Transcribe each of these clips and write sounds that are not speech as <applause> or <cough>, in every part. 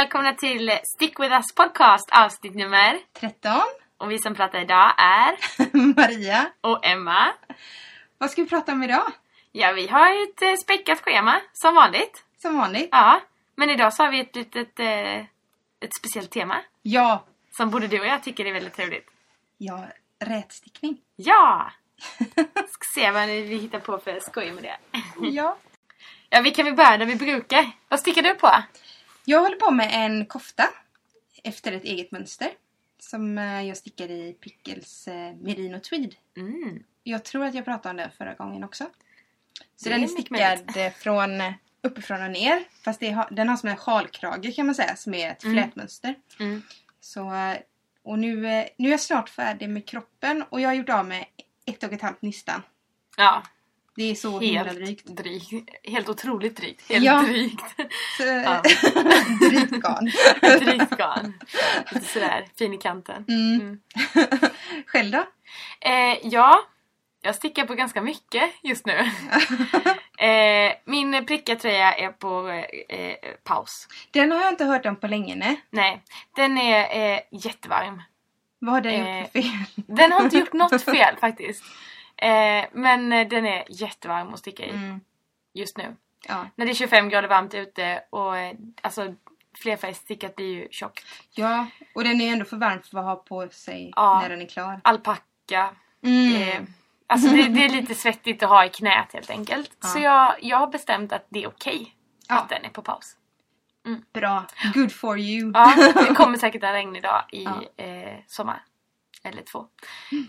Välkomna till Stick With Us Podcast avsnitt nummer 13. Och vi som pratar idag är <laughs> Maria. och Emma. Vad ska vi prata om idag? Ja, vi har ett eh, späckat schema som vanligt. Som vanligt. Ja, men idag så har vi ett litet eh, ett speciellt tema Ja. som både du och jag tycker är väldigt trevligt. Ja, rätstickning. Ja! <laughs> Ska se vad vi hittar på för skoj med det. Ja. Ja, vi kan väl börja där vi brukar. Vad stickar du på? Jag håller på med en kofta. Efter ett eget mönster. Som eh, jag stickar i Pickles eh, Merino Tweed. Mm. Jag tror att jag pratade om det förra gången också. Så den är stickad eh, från uppifrån och ner. Fast har, den har som en sjalkrage kan man säga. Som är ett Mm. flätmönster. Mm. Så, och nu, nu är jag snart färdig med kroppen. Och jag har gjort av med ett och ett halvt nystan. Ja, Det är så himla helt drygt. drygt. Helt otroligt drygt. Helt Ja. drygt. Så, Ja. <laughs> drygt garn. drygt garn. Lite sådär fin i kanten. Mm. Mm. <laughs> Själv då? Eh, ja, jag stickar på ganska mycket just nu. <laughs> eh, min prickiga tröja är på eh, paus. Den har jag inte hört om på länge. Nej. Nej, den är eh, jättevarm. Vad har den Eh, gjort för fel? Den har inte gjort något fel faktiskt. Eh, men eh, den är jättevarm att sticka i Mm. just nu. Ja. När det är 25 grader varmt ute och eh, alltså flerfärgsstickat blir ju tjockt. ja, och den är ändå för varm för att ha på sig Ja. när den är klar. Alpacka. Mm. Eh, alltså det, det är lite svettigt att ha i knät helt enkelt. Ja. Så jag, jag har bestämt att det är okej Ja. att den är på paus. Bra. Good for you. Ja, det <laughs> kommer säkert en regnig dag i eh, sommar. Eller två.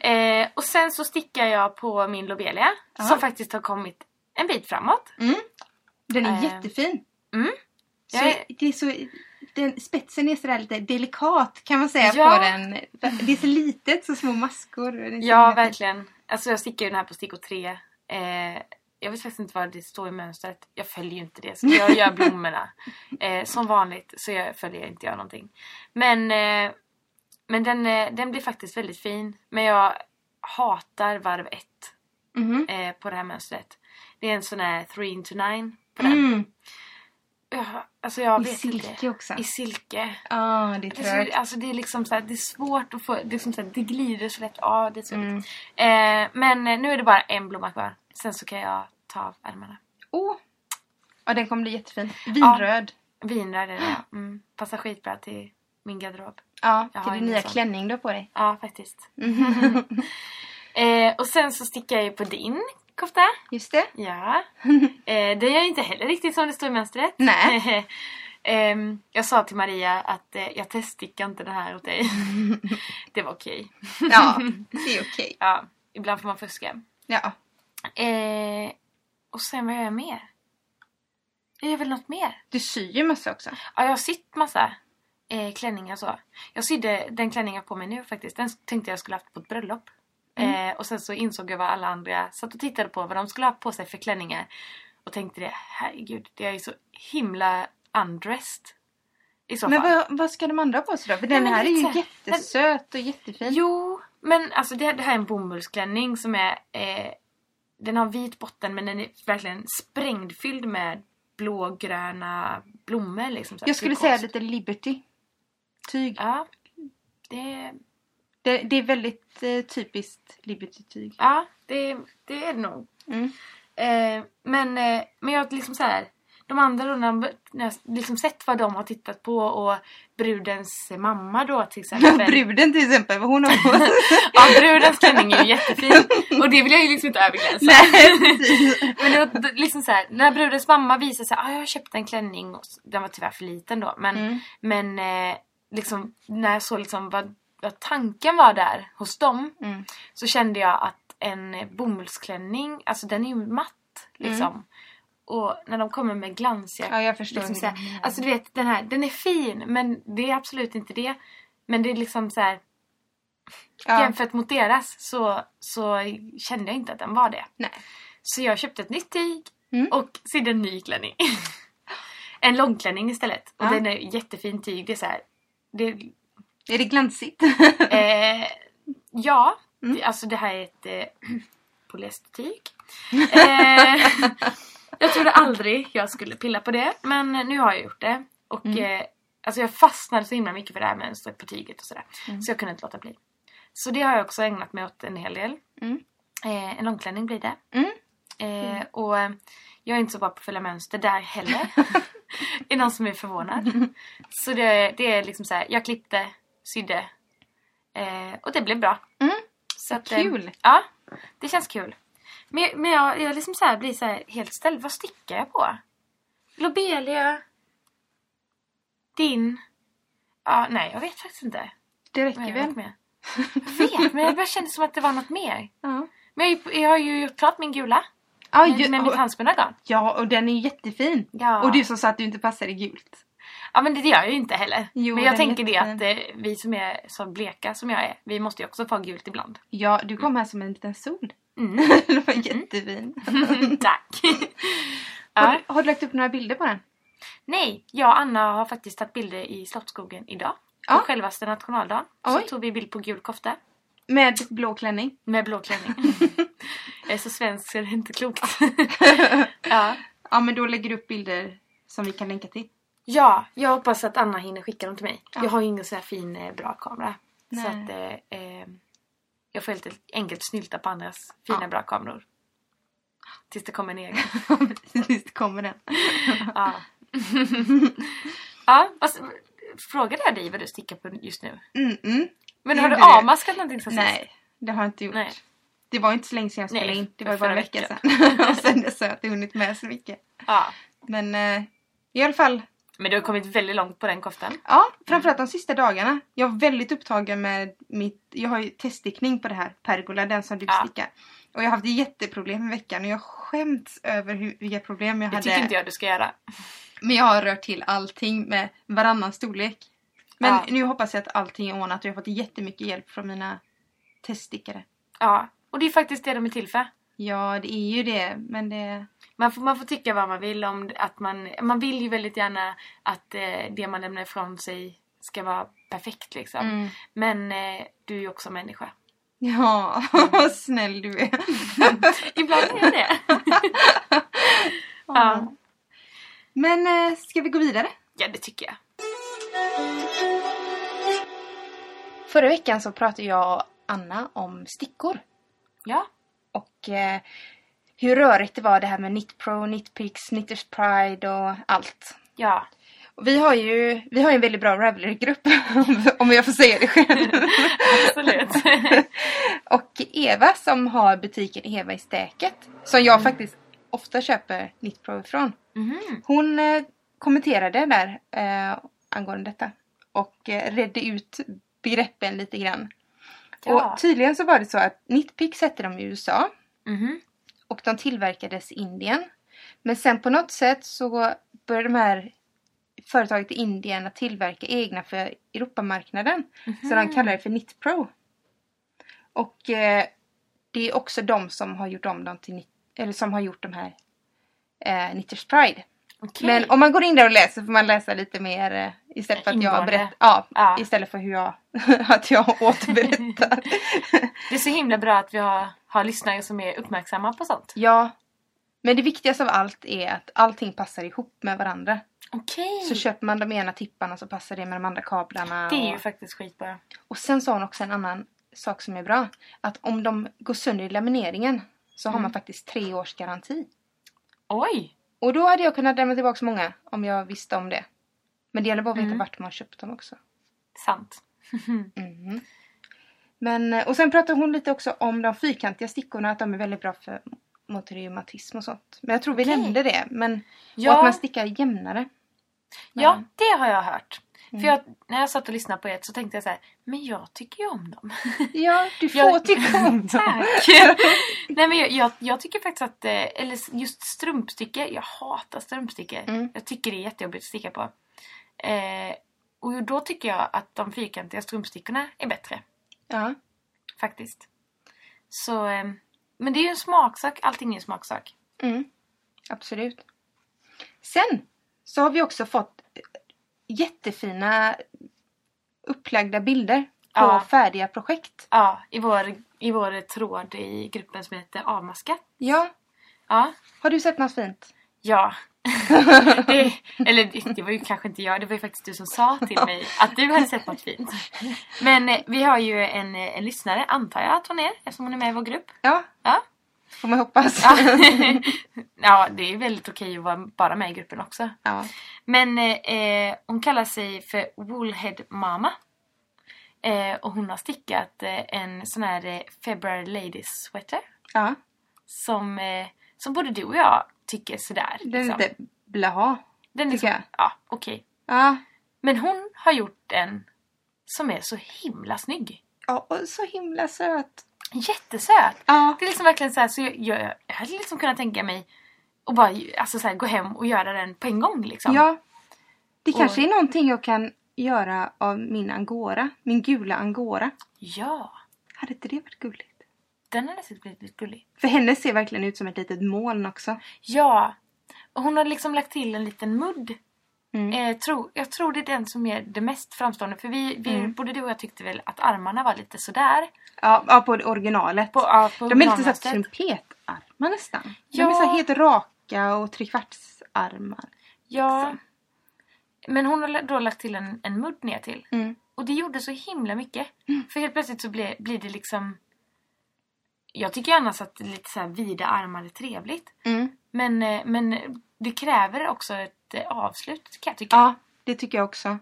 Eh, och sen så stickar jag på min lobelia. Ja. Som faktiskt har kommit en bit framåt. Mm. Den är Eh, jättefin. mm. Så är- det är så, den, spetsen är sådär lite delikat kan man säga Ja. på den. Det är så litet, så små maskor. Ja, verkligen. Alltså jag stickar ju den här på stickor 3. Eh, jag vet faktiskt inte vad det står i mönstret. Jag följer ju inte det. Så jag gör blommorna. <laughs> Eh, som vanligt så jag följer inte jag någonting. Men, eh, men den, eh, den blir faktiskt väldigt fin. Men jag hatar varv 1 Mhm. eh, på det här mönstret. Det är en sån här 3 into 9 på den. Mm. Ja, alltså jag I vet silke inte. också. I silke. Ja, det är Det är, trögt. så, alltså det är liksom så här, det är svårt att få, det, är liksom så här, det glider så lätt av. Det är så Mm. eh, men eh, nu är det bara en blomma kvar. Sen så kan jag ta av ärmarna. Åh! Ja, den kommer bli jättefin. Vinröd. Vinröd är det <gasps> mm. Passar skitbra till min garderob. Ja, Jag till din nya sån. klänning du har på dig. Ja, faktiskt. <laughs> eh, och sen så stickar jag ju på din kofta. Just det. Ja. <laughs> Eh, det är inte heller riktigt som det står i mönstret. Nej. <laughs> Ehm, jag sa till Maria att eh, jag teststickar inte den här åt dig. det var okej. Ja, det är okej. Ja, ibland får man fuska. Ja. Eh, och sen vad gör jag mer? Jag gör väl något mer? Du syr ju mössa också. Ja, jag har sytt massa eh, klänningar så. Jag sydde den klänning jag har på mig nu faktiskt. Den tänkte jag skulle haft på ett bröllop. Mm. Eh, och sen så insåg jag vad alla andra satt och tittade på vad de skulle ha på sig för klänningar. Och tänkte det, herregud, det är ju så himla undressed. I så Men fall. vad, vad ska de andra ha på sig då? För den här är ju jättesöt och jättefin. Jo, men alltså det, det här är en bomullsklänning som är... Eh, den har vit botten men den är verkligen sprängfylld med blågröna blommor. Liksom, så Jag skulle säga lite Liberty. Tyg. Ja, det, Det, det är väldigt eh, typiskt Liberty-tyg. ja det, det är det nog. Mm. Eh, men, eh, men jag liksom så här... De andra då, när jag liksom sett vad de har tittat på och brudens mamma då till <laughs> exempel. Bruden till exempel, vad hon har på <laughs> ja, brudens klänning är ju jättefin. Och det vill jag ju liksom inte överglänsa. Nej. <laughs> Men det var liksom så här, när brudens mamma visade sig, ah, jag har köpt en klänning. Den var tyvärr för liten då. Men, Mm. men eh, liksom, när jag såg liksom vad, vad tanken var där hos dem. Mm. Så kände jag att en bomullsklänning, alltså den är ju matt liksom. Och när de kommer med glansiga Ja, jag förstår. liksom hur så här, du menar. alltså du vet den här, den är fin men det är absolut inte det. Men det är liksom så här, ja. jämfört mot deras så, så kände jag inte att den var det. Nej. Så jag köpte ett nytt tyg Mm. och sydde en ny klänning. <laughs> en långklänning istället. Och Ja. den är jättefin tyg. Det är så här, det, Är det glansigt? <laughs> eh, ja, Mm. alltså det här är ett eh, polyestertyg. Eh, <laughs> jag trodde aldrig jag skulle pilla på det men nu har jag gjort det. Och Mm. eh, Alltså jag fastnade så himla mycket för det här mönstret på tyget och sådär. Mm. Så jag kunde inte låta bli. Så det har jag också ägnat mig åt en hel del. Mm. Eh, en långklänning blir det. Mm. Eh, och eh, jag är inte så bra på att följa mönster där heller. <laughs> <laughs> är någon som är förvånad. <laughs> Så det, det är liksom så här, jag klippte, sydde eh, och det blev bra. Mm. Så att, Kul. Eh, ja, det känns kul. Men, jag- men jag, jag liksom så här blir så här helt ställd. Vad stickar jag på? Lobelia? Din? Ja, nej, jag vet faktiskt inte. Det räcker jag väl? med. Jag vet, men det bara kändes som att det var något mer. Ja. Men jag, jag har ju gjort klart min gula. Ja, Med, ju, med mitt och, handspunna garn. ja, och den är jättefin. Ja. Och du som sa att du inte passar i gult. Ja men det gör jag ju inte heller. Jo, men jag tänker det att eh, vi som är så bleka som jag är, vi måste ju också få gult ibland. Ja, du kom här som en liten sol. Mm. <laughs> den var jättefin. <laughs> Tack! <laughs> Har, har du lagt upp några bilder på den? Nej, jag och Anna har faktiskt tagit bilder i Slottsskogen idag. På Ja. självaste nationaldagen. Så Oj. tog vi bild på gul kofta. Med blå klänning? Med blå klänning. Jag är så svensk så det är inte klokt. <laughs> ja. Ja, men då lägger du upp bilder som vi kan länka till. ja, jag hoppas att Anna hinner skicka dem till mig. Ja. Jag har ju ingen så här fin eh, bra kamera. Så Nej. att eh, eh, jag får helt enkelt snylta på andras fina Ja. bra kameror. Tills det kommer en egen. <laughs> Visst kommer den. Ja. <laughs> ja, alltså, frågade jag dig vad du stickar på just nu? Mm, mm. Men har du avmaskat någonting sen? Nej, det har jag inte gjort. Nej. Det var inte så länge sedan jag spelade Nej, in. Det det var bara en vecka sedan. <laughs> och sen dess har jag inte hunnit med så mycket. Ja. Men eh, i alla fall, Men du har kommit väldigt långt på den koftan. ja, framförallt de sista dagarna. Jag var väldigt upptagen med mitt, jag har ju teststickning på det här, pergola, den som du Ja. stickar. Och jag har haft jätteproblem i veckan och jag skämts över hur, vilka problem jag Det hade. tycker inte jag du ska göra. Men jag har rört till allting med varannan storlek. Men Ja. nu hoppas jag att allting är ordnat och jag har fått jättemycket hjälp från mina teststickare. Ja. Och det är faktiskt det de är till för. Ja, det är ju det, men det... Man får, man får tycka vad man vill om att man... Man vill ju väldigt gärna att eh, det man lämnar ifrån sig ska vara perfekt liksom. Mm. Men eh, du är ju också människa. Ja, <laughs> vad snäll du är. <laughs> Ibland är jag det. <laughs> ja. Men eh, ska vi gå vidare? ja, det tycker jag. Förra veckan så pratade jag och Anna om stickor. Ja. Och eh, hur rörigt det var det här med Knitpro, Knitpix, Knitters Pride och allt. Ja. Och vi har ju vi har en väldigt bra Ravelry-grupp, <laughs> om jag får säga det själv. Absolut. <laughs> och Eva som har butiken Eva i Stäket, som jag faktiskt ofta köper Knitpro ifrån. Mhm. Hon eh, kommenterade där eh, angående detta och eh, redde ut begreppen lite grann. Ja. Och tydligen så var det så att Knitpix hette de i USA Mhm. och de tillverkades i Indien. Men sen på något sätt så började de här företaget i Indien att tillverka egna för Europamarknaden. Så de kallar det för Knitpro. Och eh, det är också de som har gjort om dem till eller som har gjort de här eh, Knitters Pride. Okej. Men om man går in där och läser får man läsa lite mer eh, istället för att jag berättar. Ja, Ja. istället för hur jag, <laughs> att jag återberättar. <laughs> Det är så himla bra att vi har, har lyssnare som är uppmärksamma på sånt. ja. Men det viktigaste av allt är att allting passar ihop med varandra. Okej. Så köper man de ena tipparna så passar det med de andra kablarna. Det är ju och, faktiskt skitbra. och sen sa hon också en annan sak som är bra. Att om de går sönder i lamineringen så har Mm. man faktiskt tre års garanti. Oj! Och då hade jag kunnat lämna tillbaka många om jag visste om det. Men det gäller bara att veta Mm. vart man har köpt dem också. Sant. <laughs> Mhm. Men, eh, och sen pratade hon lite också om de fyrkantiga stickorna, att de är väldigt bra för mot reumatism och sånt. Men jag tror vi nämnde det. Men, Och att Ja, man stickar jämnare. ja, det har jag hört. Mm. För jag, när jag satt och lyssnade på er så tänkte jag så här, men jag tycker ju om dem. <laughs> Ja, du får Jag- tycka om dem. Tack! <laughs> Nej men jag, jag, jag tycker faktiskt att, eh, eller just strumpstickor, jag hatar strumpstickor. Mm. Jag tycker det är jättejobbigt att sticka på. Eh, och då tycker jag att de fyrkantiga strumpstickorna är bättre. Ja. Faktiskt. Så, eh, men det är ju en smaksak, allting är en smaksak. Mm. Absolut. Sen så har vi också fått jättefina upplagda bilder på Ja. färdiga projekt. Ja, i vår, i vår tråd i gruppen som heter Avmaskat. Ja, Ja, har du sett något fint? ja. <laughs> det, eller det, var ju kanske inte jag, det var ju faktiskt du som sa till mig att du hade sett något fint. Men eh, vi har ju en, eh, en lyssnare, antar jag att hon är, eftersom hon är med i vår grupp. Ja, Ja, får man hoppas. ja. <laughs> ja det är väldigt okej att vara bara med i gruppen också. ja. Men eh, eh, hon kallar sig för Woolhead Mama. Eh, och hon har stickat eh, en sån här February Ladies sweater. ja. Som, som både du och jag tycker sådär. Den är liksom. lite blaha. Den är så, jag. ja, okej. Ja. Men hon har gjort en som är så himla snygg. ja, och så himla söt. Jättesöt! Ja. Det är liksom verkligen så här, så jag, jag, jag hade liksom kunnat tänka mig att bara alltså så här, gå hem och göra den på en gång liksom. Ja. Det Och- kanske är någonting jag kan göra av min angora. Min gula angora. Ja, Hade inte det varit gulligt? Den nästan blivit lite gullig. För henne ser verkligen ut som ett litet moln också. Ja, och hon har liksom lagt till en liten mudd. Mm. Eh, tro, jag tror det är den som är det mest framstående. För vi, vi Mm. både du och jag tyckte väl att armarna var lite sådär. Ja, ja, på originalet. På, ja, på De är lite såhär trumpetarmar nästan. Ja. De är så helt raka och trekvartsarmar. Ja. liksom. Men hon har då lagt till en, en mudd ner till. Mm. Och det gjorde så himla mycket. För helt plötsligt så blir, blir det liksom... Jag tycker annars att lite så vida armar är trevligt. Mm. Men, eh, men det kräver också ett eh, avslut kan jag tycka. Ja, det tycker jag också.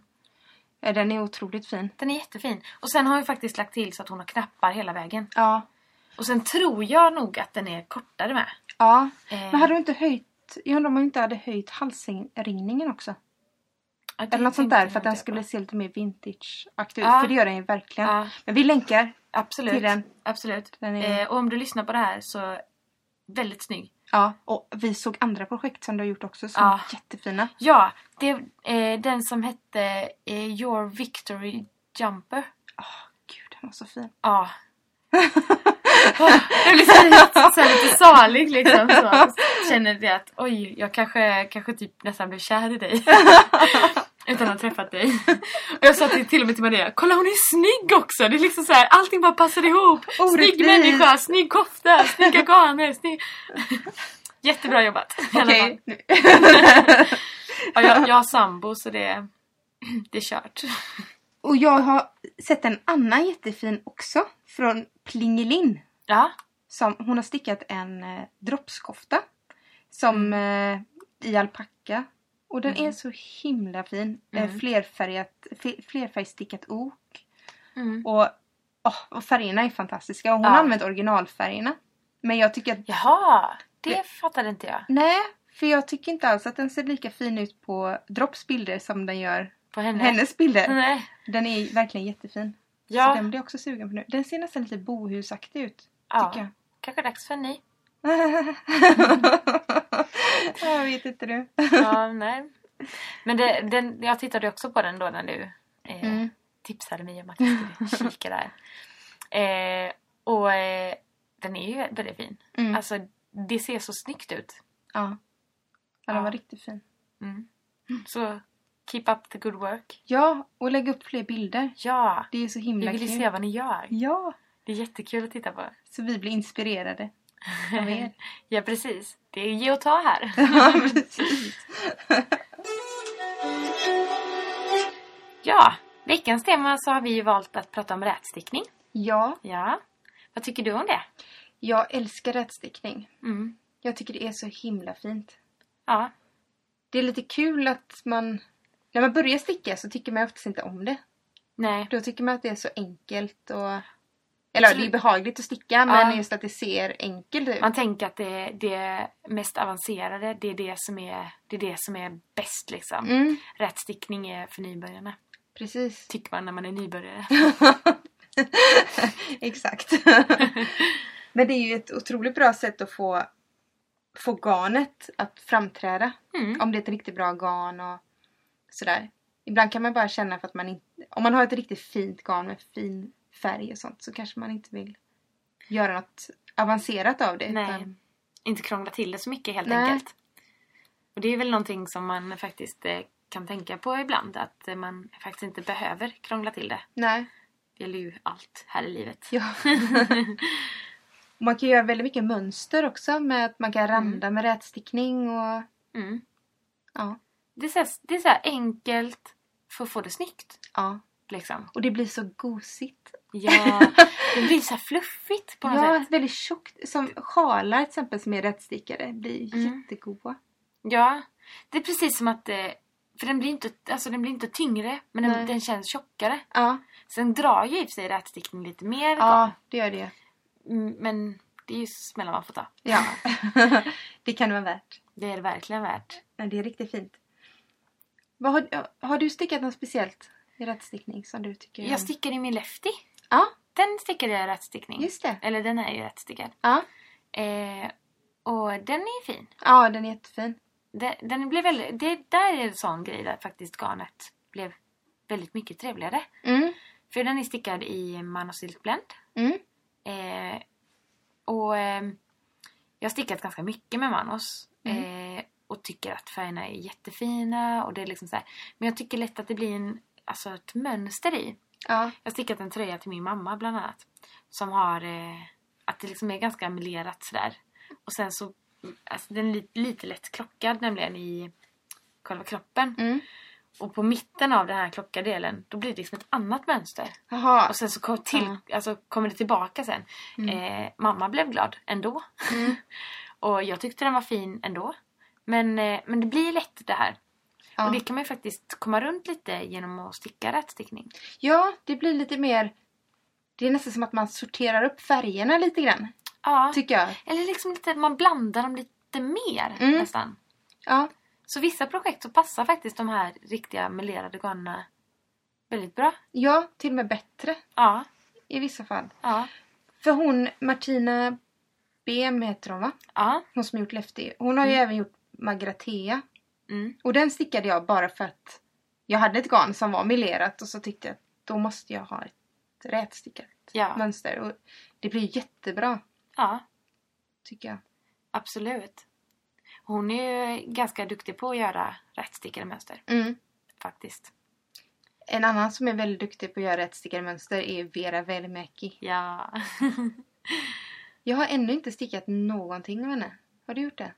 Den är otroligt fin. Den är jättefin. Och sen har jag faktiskt lagt till så att hon har knappar hela vägen. Ja. Och sen tror jag nog att den är kortare med. ja. Eh, Men hade du inte höjt... Jag undrar om man inte hade höjt halsringningen också? ja, Eller något sånt där för att den på. skulle se lite mer vintage-aktig ut. Ja. För det gör den ju verkligen. Ja, Men vi länkar. Absolut. Till den. Absolut. Den är- Eh, och om du lyssnar på det här så väldigt snygg. Ja. Och vi såg andra projekt som du har gjort också som Ja. är jättefina. Ja, det är eh, den som hette eh, Your Victory Jumper. Åh, gud den var så fin. Ja. <laughs> Jag blir så, här- så lite salig liksom. Så. <laughs> Känner det att oj, jag kanske, kanske typ nästan blev kär i dig. <laughs> Utan att ha träffat dig. <laughs> Och jag sa till, till och med till Maria, kolla hon är snygg också! Det är liksom så här, allting bara passar ihop. Snygg Orättvist. människa, snygg kofta, snygga garner, snygg... <laughs> Jättebra jobbat. Okej. nu- <laughs> Ja, jag, jag har sambo så det, <clears throat> det är kört. Och jag har sett en annan jättefin också. Från Plingelin. Ja. Som, hon har stickat en eh, droppskofta. Som eh, i alpacka. Och den Mm. är så himla fin. Eh, Mm. flerfärgat, flerfärgstickat ok. Mm. Och, åh, och färgerna är fantastiska. Och hon Ja. har använt originalfärgerna. Men jag tycker att... Jaha, det fattade inte jag. Nej, för jag tycker inte alls att den ser lika fin ut på Dropps bilder som den gör På henne? hennes bilder. Nej. Den är verkligen jättefin. Så Ja, den blir jag också sugen på nu. Den ser nästan lite bohusaktig ut. ja. Tycker kanske dags för en ny. <laughs> <laughs> jag. vet inte du. Ja, nej. Men det, den, jag tittade också på den då när du eh, Mm. tipsade mig om att jag skulle kika där. Eh, och eh, den är ju väldigt fin. Mm. Alltså, det ser så snyggt ut. Ja. ja, den Ja. var riktigt fin. Mm. Så, keep up the good work. Ja, och lägg upp fler bilder. Ja, Det är så vi himla vill ju kul. se vad ni gör. Ja, Det är jättekul att titta på. så vi blir inspirerade er. <laughs> ja, precis. Det är ge och ta här. <laughs> ja, precis. Ja, veckans tema så har vi ju valt att prata om rätstickning. Ja, Ja, vad tycker du om det? jag älskar rätstickning. Mm. Jag tycker det är så himla fint. Ja, Det är lite kul att man... När man börjar sticka så tycker man oftast inte om det. nej. Då tycker man att det är så enkelt och... Eller det är Absolut. behagligt att sticka men Ja. just att det ser enkelt ut. Man tänker att det, det mest avancerade, det är det som är, det är, det som är bäst liksom. Mm, Rätstickning är för nybörjarna. precis. Tycker man när man är nybörjare. <laughs> Exakt. <laughs> men det är ju ett otroligt bra sätt att få, få garnet att framträda. Mm. Om det är ett riktigt bra garn och sådär. Ibland kan man bara känna för att man inte... Om man har ett riktigt fint garn med fin färg och sånt så kanske man inte vill göra något avancerat av det. Nej, utan- inte krångla till det så mycket helt Nej. enkelt. Och det är väl någonting som man faktiskt eh, kan tänka på ibland. Att eh, man faktiskt inte behöver krångla till det. Nej. Det gäller ju allt här i livet. Ja. <laughs> man kan göra väldigt mycket mönster också med att man kan randa med rätstickning och Mm. Ja. Det är så här, det är så enkelt för att få det snyggt. ja. Liksom. Och det blir så gosigt. Ja, det blir så fluffigt på något Ja, sätt. väldigt tjockt. Som sjalar till exempel som är rättstickade blir Mm. jättegoda. Ja, det är precis som att... eh, För den blir inte, alltså den blir inte tyngre, men den, den känns tjockare. Ja, Sen drar ju i sig rätstickning lite mer ja det gör det. Mm, Men det är ju smällar man får ta. Ja. <laughs> det kan det vara värt. Det är det verkligen värt. Ja, det är riktigt fint. Har, har du stickat något speciellt rättstickning som du tycker Jag om? stickade i min lefty. Ja, Den stickade jag i rättstickning. just det. Eller den är ju rättstickad. Ja. Eh, och den är fin. ja, den är jättefin. Den, den blev väldigt, det där är en sån grej där faktiskt garnet blev väldigt mycket trevligare. Mm, För den är stickad i Manosilk Blend. mm, Eh, och eh, jag har stickat ganska mycket med Manos. Mm. Eh, och tycker att färgerna är jättefina. Och det är liksom så här. Men jag tycker lätt att det blir en, alltså ett mönster i. ja, Jag har stickat en tröja till min mamma bland annat. Som har, eh, att det liksom är ganska melerat sådär. Och sen så, alltså den är lite, lite lätt klockad nämligen i själva kroppen. mm. Och på mitten av den här klockadelen, då blir det liksom ett annat mönster. Jaha. Och sen så kom till, alltså kommer det tillbaka sen. Eh, mamma blev glad ändå. Mm. <laughs> och jag tyckte den var fin ändå. Men, eh, men det blir lätt det här. Ja. Och det kan man ju faktiskt komma runt lite genom att sticka rätstickning. ja, det blir lite mer... Det är nästan som att man sorterar upp färgerna lite grann. Ja. Tycker jag. Eller liksom lite, man blandar dem lite mer Mm. nästan. Ja, Så vissa projekt så passar faktiskt de här riktiga melerade garnerna väldigt bra. ja, till och med bättre Ja, i vissa fall. ja, För hon, Martina Bem heter hon va? ja. Hon som gjort Lefty. Hon har ju även gjort Magratea. Mm. Och den stickade jag bara för att jag hade ett garn som var melerat och så tyckte jag att då måste jag ha ett rätstickat Ja. mönster. Och det blir jättebra ja, tycker jag. absolut. Hon är ju ganska duktig på att göra rättstickade mönster Mm. faktiskt. En annan som är väldigt duktig på att göra rätstickade mönster är Vera Välimäki. Ja. <laughs> Jag har ännu inte stickat någonting av henne. Har du gjort det?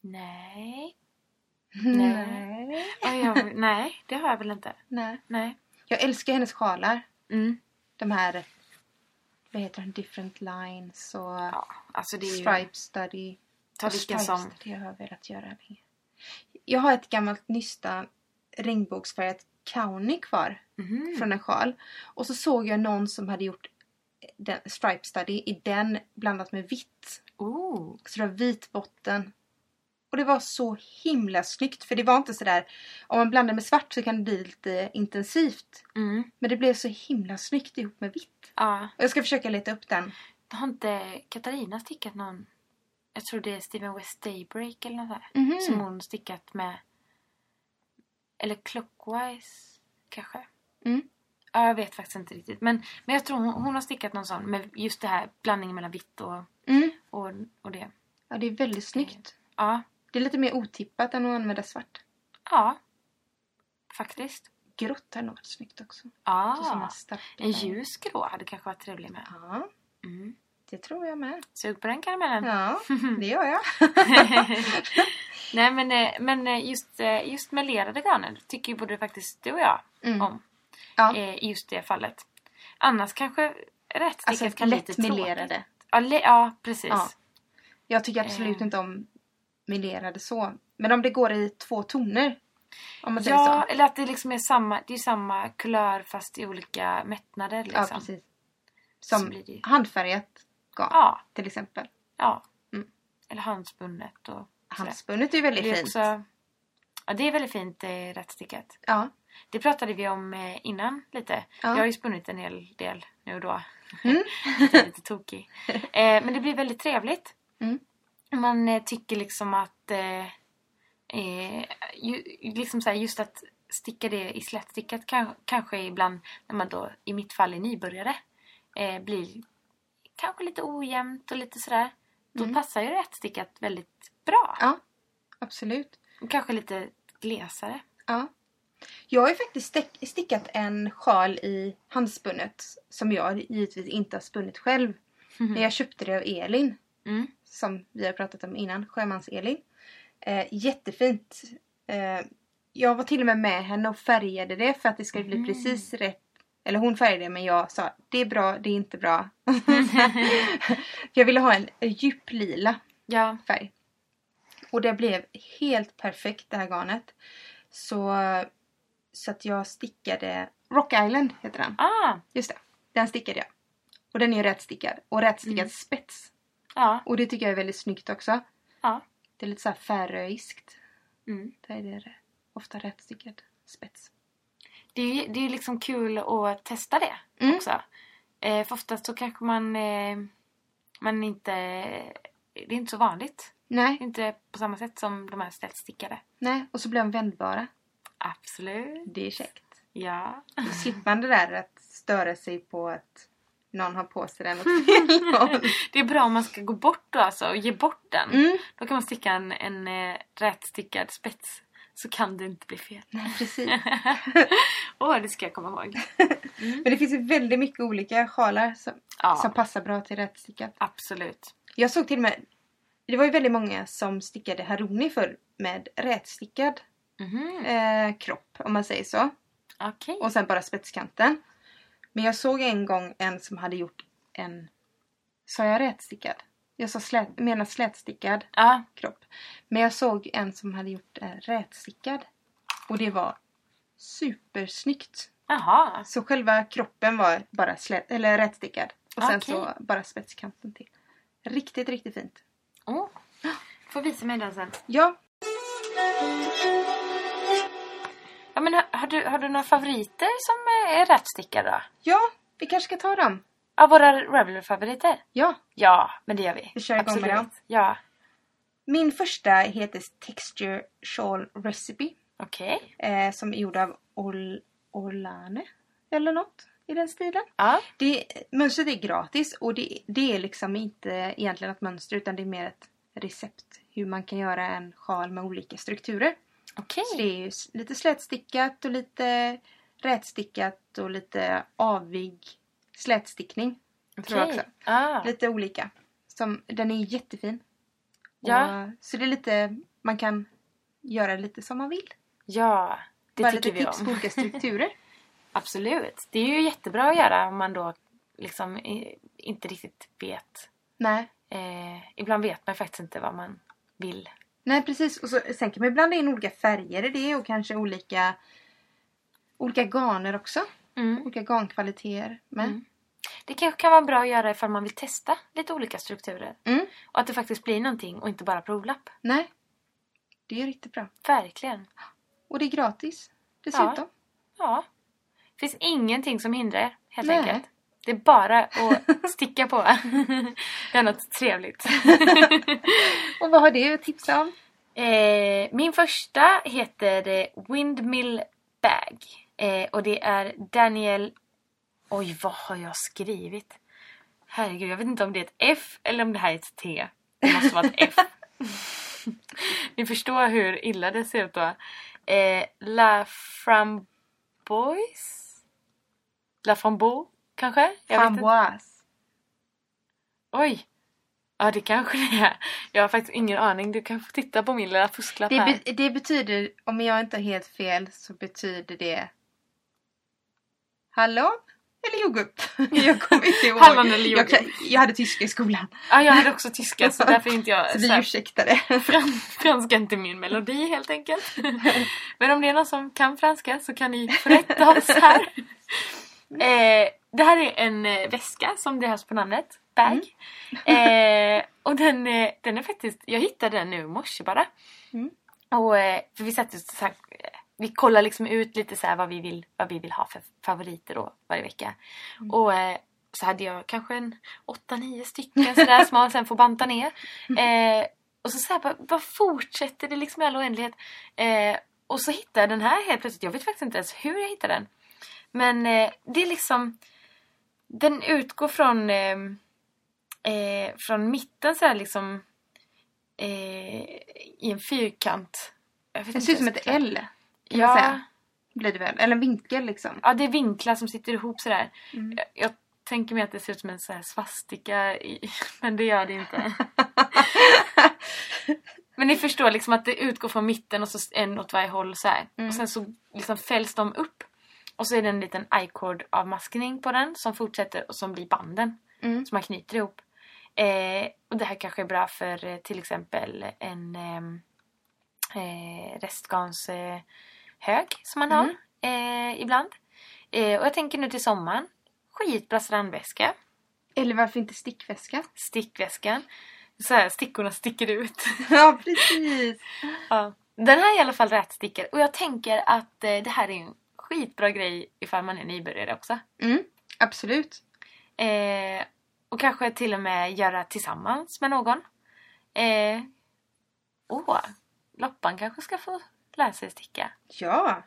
Nej. Nej. Ja, jag, nej, det har jag väl inte. Nej. Nej. Jag älskar hennes sjalar. Mm. De här, vad heter de, different lines och Ja, alltså det är ju... stripe study. Ta Och vilken som... study har jag velat göra länge. Jag har ett gammalt nysta regnbågsfärgat kauni kvar Mhm. från en sjal. Och så såg jag någon som hade gjort den, stripe study i den blandat med vitt. Oh. Så det var vit botten. Och det var så himla snyggt för det var inte sådär om man blandar med svart så kan det bli lite intensivt. Mm. Men det blev så himla snyggt ihop med vitt. Ja. Och jag ska försöka leta upp den. Har inte Katarina stickat någon... Jag tror det är Steven West Daybreak eller något där. Mhm. Som hon stickat med... Eller Clockwise kanske. Mm. Ja, jag vet faktiskt inte riktigt. Men, men jag tror hon, hon har stickat någon sån med just det här blandningen mellan vitt och, Mm. och, och det. Ja, det är väldigt snyggt. Ja. Det är lite mer otippat än att använda svart. Ja. Faktiskt. Grått hade nog varit snyggt också. Så Ja. En ljus grå hade kanske varit trevlig med. Ja, Mm. det tror jag med. Sug på den karamellen. Ja, <laughs> det gör jag. <laughs> Nej men, eh, men eh, just, eh, just melerade garner tycker ju både faktiskt du och jag Mm. om. Ja. I just det fallet. Annars kanske rättstickat Alltså kan bli lite tråkigt. Ja, ja precis. Ja. Jag tycker absolut Eh. inte om melerade så. Men om det går i två toner. Om man säger Ja, så. eller att det liksom är samma, det är samma kulör fast i olika mättnader liksom. Ja, precis. Som det ju- handfärgat garn Ja, till exempel. ja. Mm. Eller handspunnet och sådär. Handspunnet är väldigt Det är fint. också, ja, det är väldigt fint eh, rättstickat. Ja. Det pratade vi om eh, innan lite. Ja. Jag har ju spunnit en hel del nu och då. Mm. <laughs> Lite tokig. <laughs> Eh, men det blir väldigt trevligt. Mm. Man eh, tycker liksom att eh, eh, ju, liksom så här, just att sticka det i slätstickat kan, kanske ibland när man då i mitt fall är nybörjare eh, blir kanske lite ojämnt och lite sådär. Då Mm. passar ju rättstickat väldigt bra. Ja, absolut. Kanske lite glesare. Ja. Jag har ju faktiskt stick- stickat en sjal i handspunnet som jag givetvis inte har spunnit själv. Men jag köpte det av Elin Mm. som vi har pratat om innan, Sjömans-Elin. Eh, jättefint. Eh, jag var till och med med henne och färgade det för att det skulle bli Mhm. precis rätt. Eller hon färgade det men jag sa det är bra, det är inte bra. <laughs> jag ville ha en djup lila Ja. färg. Och det blev helt perfekt det här garnet. Så, så att jag stickade Rock Island heter den. Ah. Just det. Den stickade jag. Och den är rätstickad. Och rätstickad Mm. spets. Ja. Och det tycker jag är väldigt snyggt också. Ja. Det är lite så här färöiskt. Mm. Där är det ofta rätstickad spets. Det är ju det är liksom kul att testa det Mm. också. Eh, för oftast så kanske man, eh, man inte... Det är inte så vanligt. Nej, Inte på samma sätt som de här ställstickade. nej. Och så blir de vändbara. Absolut. Det är käckt. Ja. Då slipper man det där att störa sig på att någon har på sig den åt <laughs> fel håll. Det är bra om man ska gå bort då alltså och ge bort den. Mm. Då kan man sticka en, en eh, rätstickad spets. Så kan det inte bli fel. Nej, precis. <laughs> Åh, det ska jag komma ihåg. Men det finns ju väldigt mycket olika sjalar som, Ja, som passar bra till rätstickat. absolut. Jag såg till och med... Det var ju väldigt många som stickade Haroni förr med rätstickad Mhm. eh, kropp, om man säger så. Okej. Och sen bara spetskanten. Men jag såg en gång en som hade gjort en... Sa jag rätstickad? Jag sa slät, menar slätstickad Ja, kropp. Men jag såg en som hade gjort en rätstickad. Och det var supersnyggt. jaha. Så själva kroppen var bara slät, eller rätstickad. Och sen Okej. så bara spetskanten till. Riktigt, riktigt fint. Oh. Får visa mig den sen. Ja, Ja, men har, du, har du några favoriter som är rätstickade då? ja, vi kanske ska ta dem. Ja, våra Reveler-favoriter? Ja, Ja, men det gör vi. Vi kör igång med dem. Ja, min första heter Texture Shawl Recipe. okej. Eh, som är gjord av Ol Olane. Eller något i den stilen. Ja, Det, mönstret är gratis och det, det är liksom inte egentligen ett mönster utan det är mer ett recept. Hur man kan göra en sjal med olika strukturer. Okej. Så det är ju lite slätstickat och lite rätstickat och lite avig slätstickning. Tror jag Okej. också. Ah. Lite olika. Som, den är jättefin. Ja. Och, så det är lite, man kan göra lite som man vill. Ja, det Bara tycker lite vi tips om. på olika strukturer. <laughs> Absolut. Det är ju jättebra att göra om man då liksom inte riktigt vet. Nej. Eh, ibland vet man faktiskt inte vad man vill. Nej precis. Och så, sen kan man blanda in olika färger i det och kanske olika olika garner också. Mm. Olika garnkvaliteter med. Mm. Det kanske kan vara bra att göra ifall man vill testa lite olika strukturer. Mm. Och att det faktiskt blir någonting och inte bara provlapp. Nej. Det är riktigt bra. Verkligen. Och det är gratis. Dessutom. Ja. Det finns ingenting som hindrar er, helt Nej. enkelt. Det är bara att <laughs> sticka på. det är något trevligt. <laughs> Och vad har du att tipsa om? Eh, min första heter Windmill Bag. Eh, och det är Daniel... Oj, vad har jag skrivit? Herregud, jag vet inte om det är ett F eller om det här är ett T. Det måste vara ett F. <laughs> Ni förstår hur illa det ser ut då. Eh, La Framboise? La Frambo, kanske? Jag. Framboise. Oj! Ja, det kanske det är. Jag har faktiskt ingen aning. Du kan få titta på min lilla fusklapp Det, här. be, det betyder, om jag inte har helt fel, så betyder det Hallon eller yoghurt? <laughs> jag kommer inte ihåg. Hallon eller jag, yoghurt. kan- jag hade tyska i skolan. Ja, jag hade också tyska så <laughs> därför är inte jag Så vi här, ursäktade. <laughs> fran, franska är inte min melodi helt enkelt. Men om det är någon som kan franska så kan ni rätta oss här. Eh, det här är en eh, väska som det hörs på namnet. Bag. Eh, och den, eh, den är faktiskt, jag hittade den nu i morse bara. Mm. Och eh, för vi satt just så här, vi kollar liksom ut lite så vad vi vill, vad vi vill ha för favoriter då varje vecka. Och eh, så hade jag kanske en 8-9 stycken sådär som man sen får banta ner. Eh, och så, så här, bara, bara fortsätter det liksom i all oändlighet. Eh, och så hittade jag den här helt plötsligt. Jag vet faktiskt inte ens hur jag hittade den. Men eh, det är liksom... Den utgår från... Eh, eh, från mitten så här liksom... Eh, I en fyrkant. Det ser ut som ett L. kan man Ja, säga. Blir det väl? Eller en vinkel liksom. ja, det är vinklar som sitter ihop sådär. Mm. Jag, jag tänker mig att det ser ut som en så här svastika i, <laughs> men det gör det inte. <laughs> Men ni förstår liksom att det utgår från mitten och så en åt varje håll så här. Mm. Och sen så liksom fälls de upp. Och så är det en liten i-cord avmaskning på den som fortsätter och som blir banden. Mm. Som man knyter ihop. Eh, och det här kanske är bra för eh, till exempel en ehm, eh, restgarns eh, som man har eh, ibland. Och jag tänker nu till sommaren. Skitbra strandväska. Eller varför inte stickväska? Stickväskan. Så här, stickorna sticker ut. <laughs> ja, precis. Ja. Den här är i alla fall rätstickad och jag tänker att det här är en skitbra grej ifall man är nybörjare också. Mm, absolut. Eh, och kanske till och med göra tillsammans med någon. Eh, åh, Loppan kanske ska få lära sig sticka. Ja,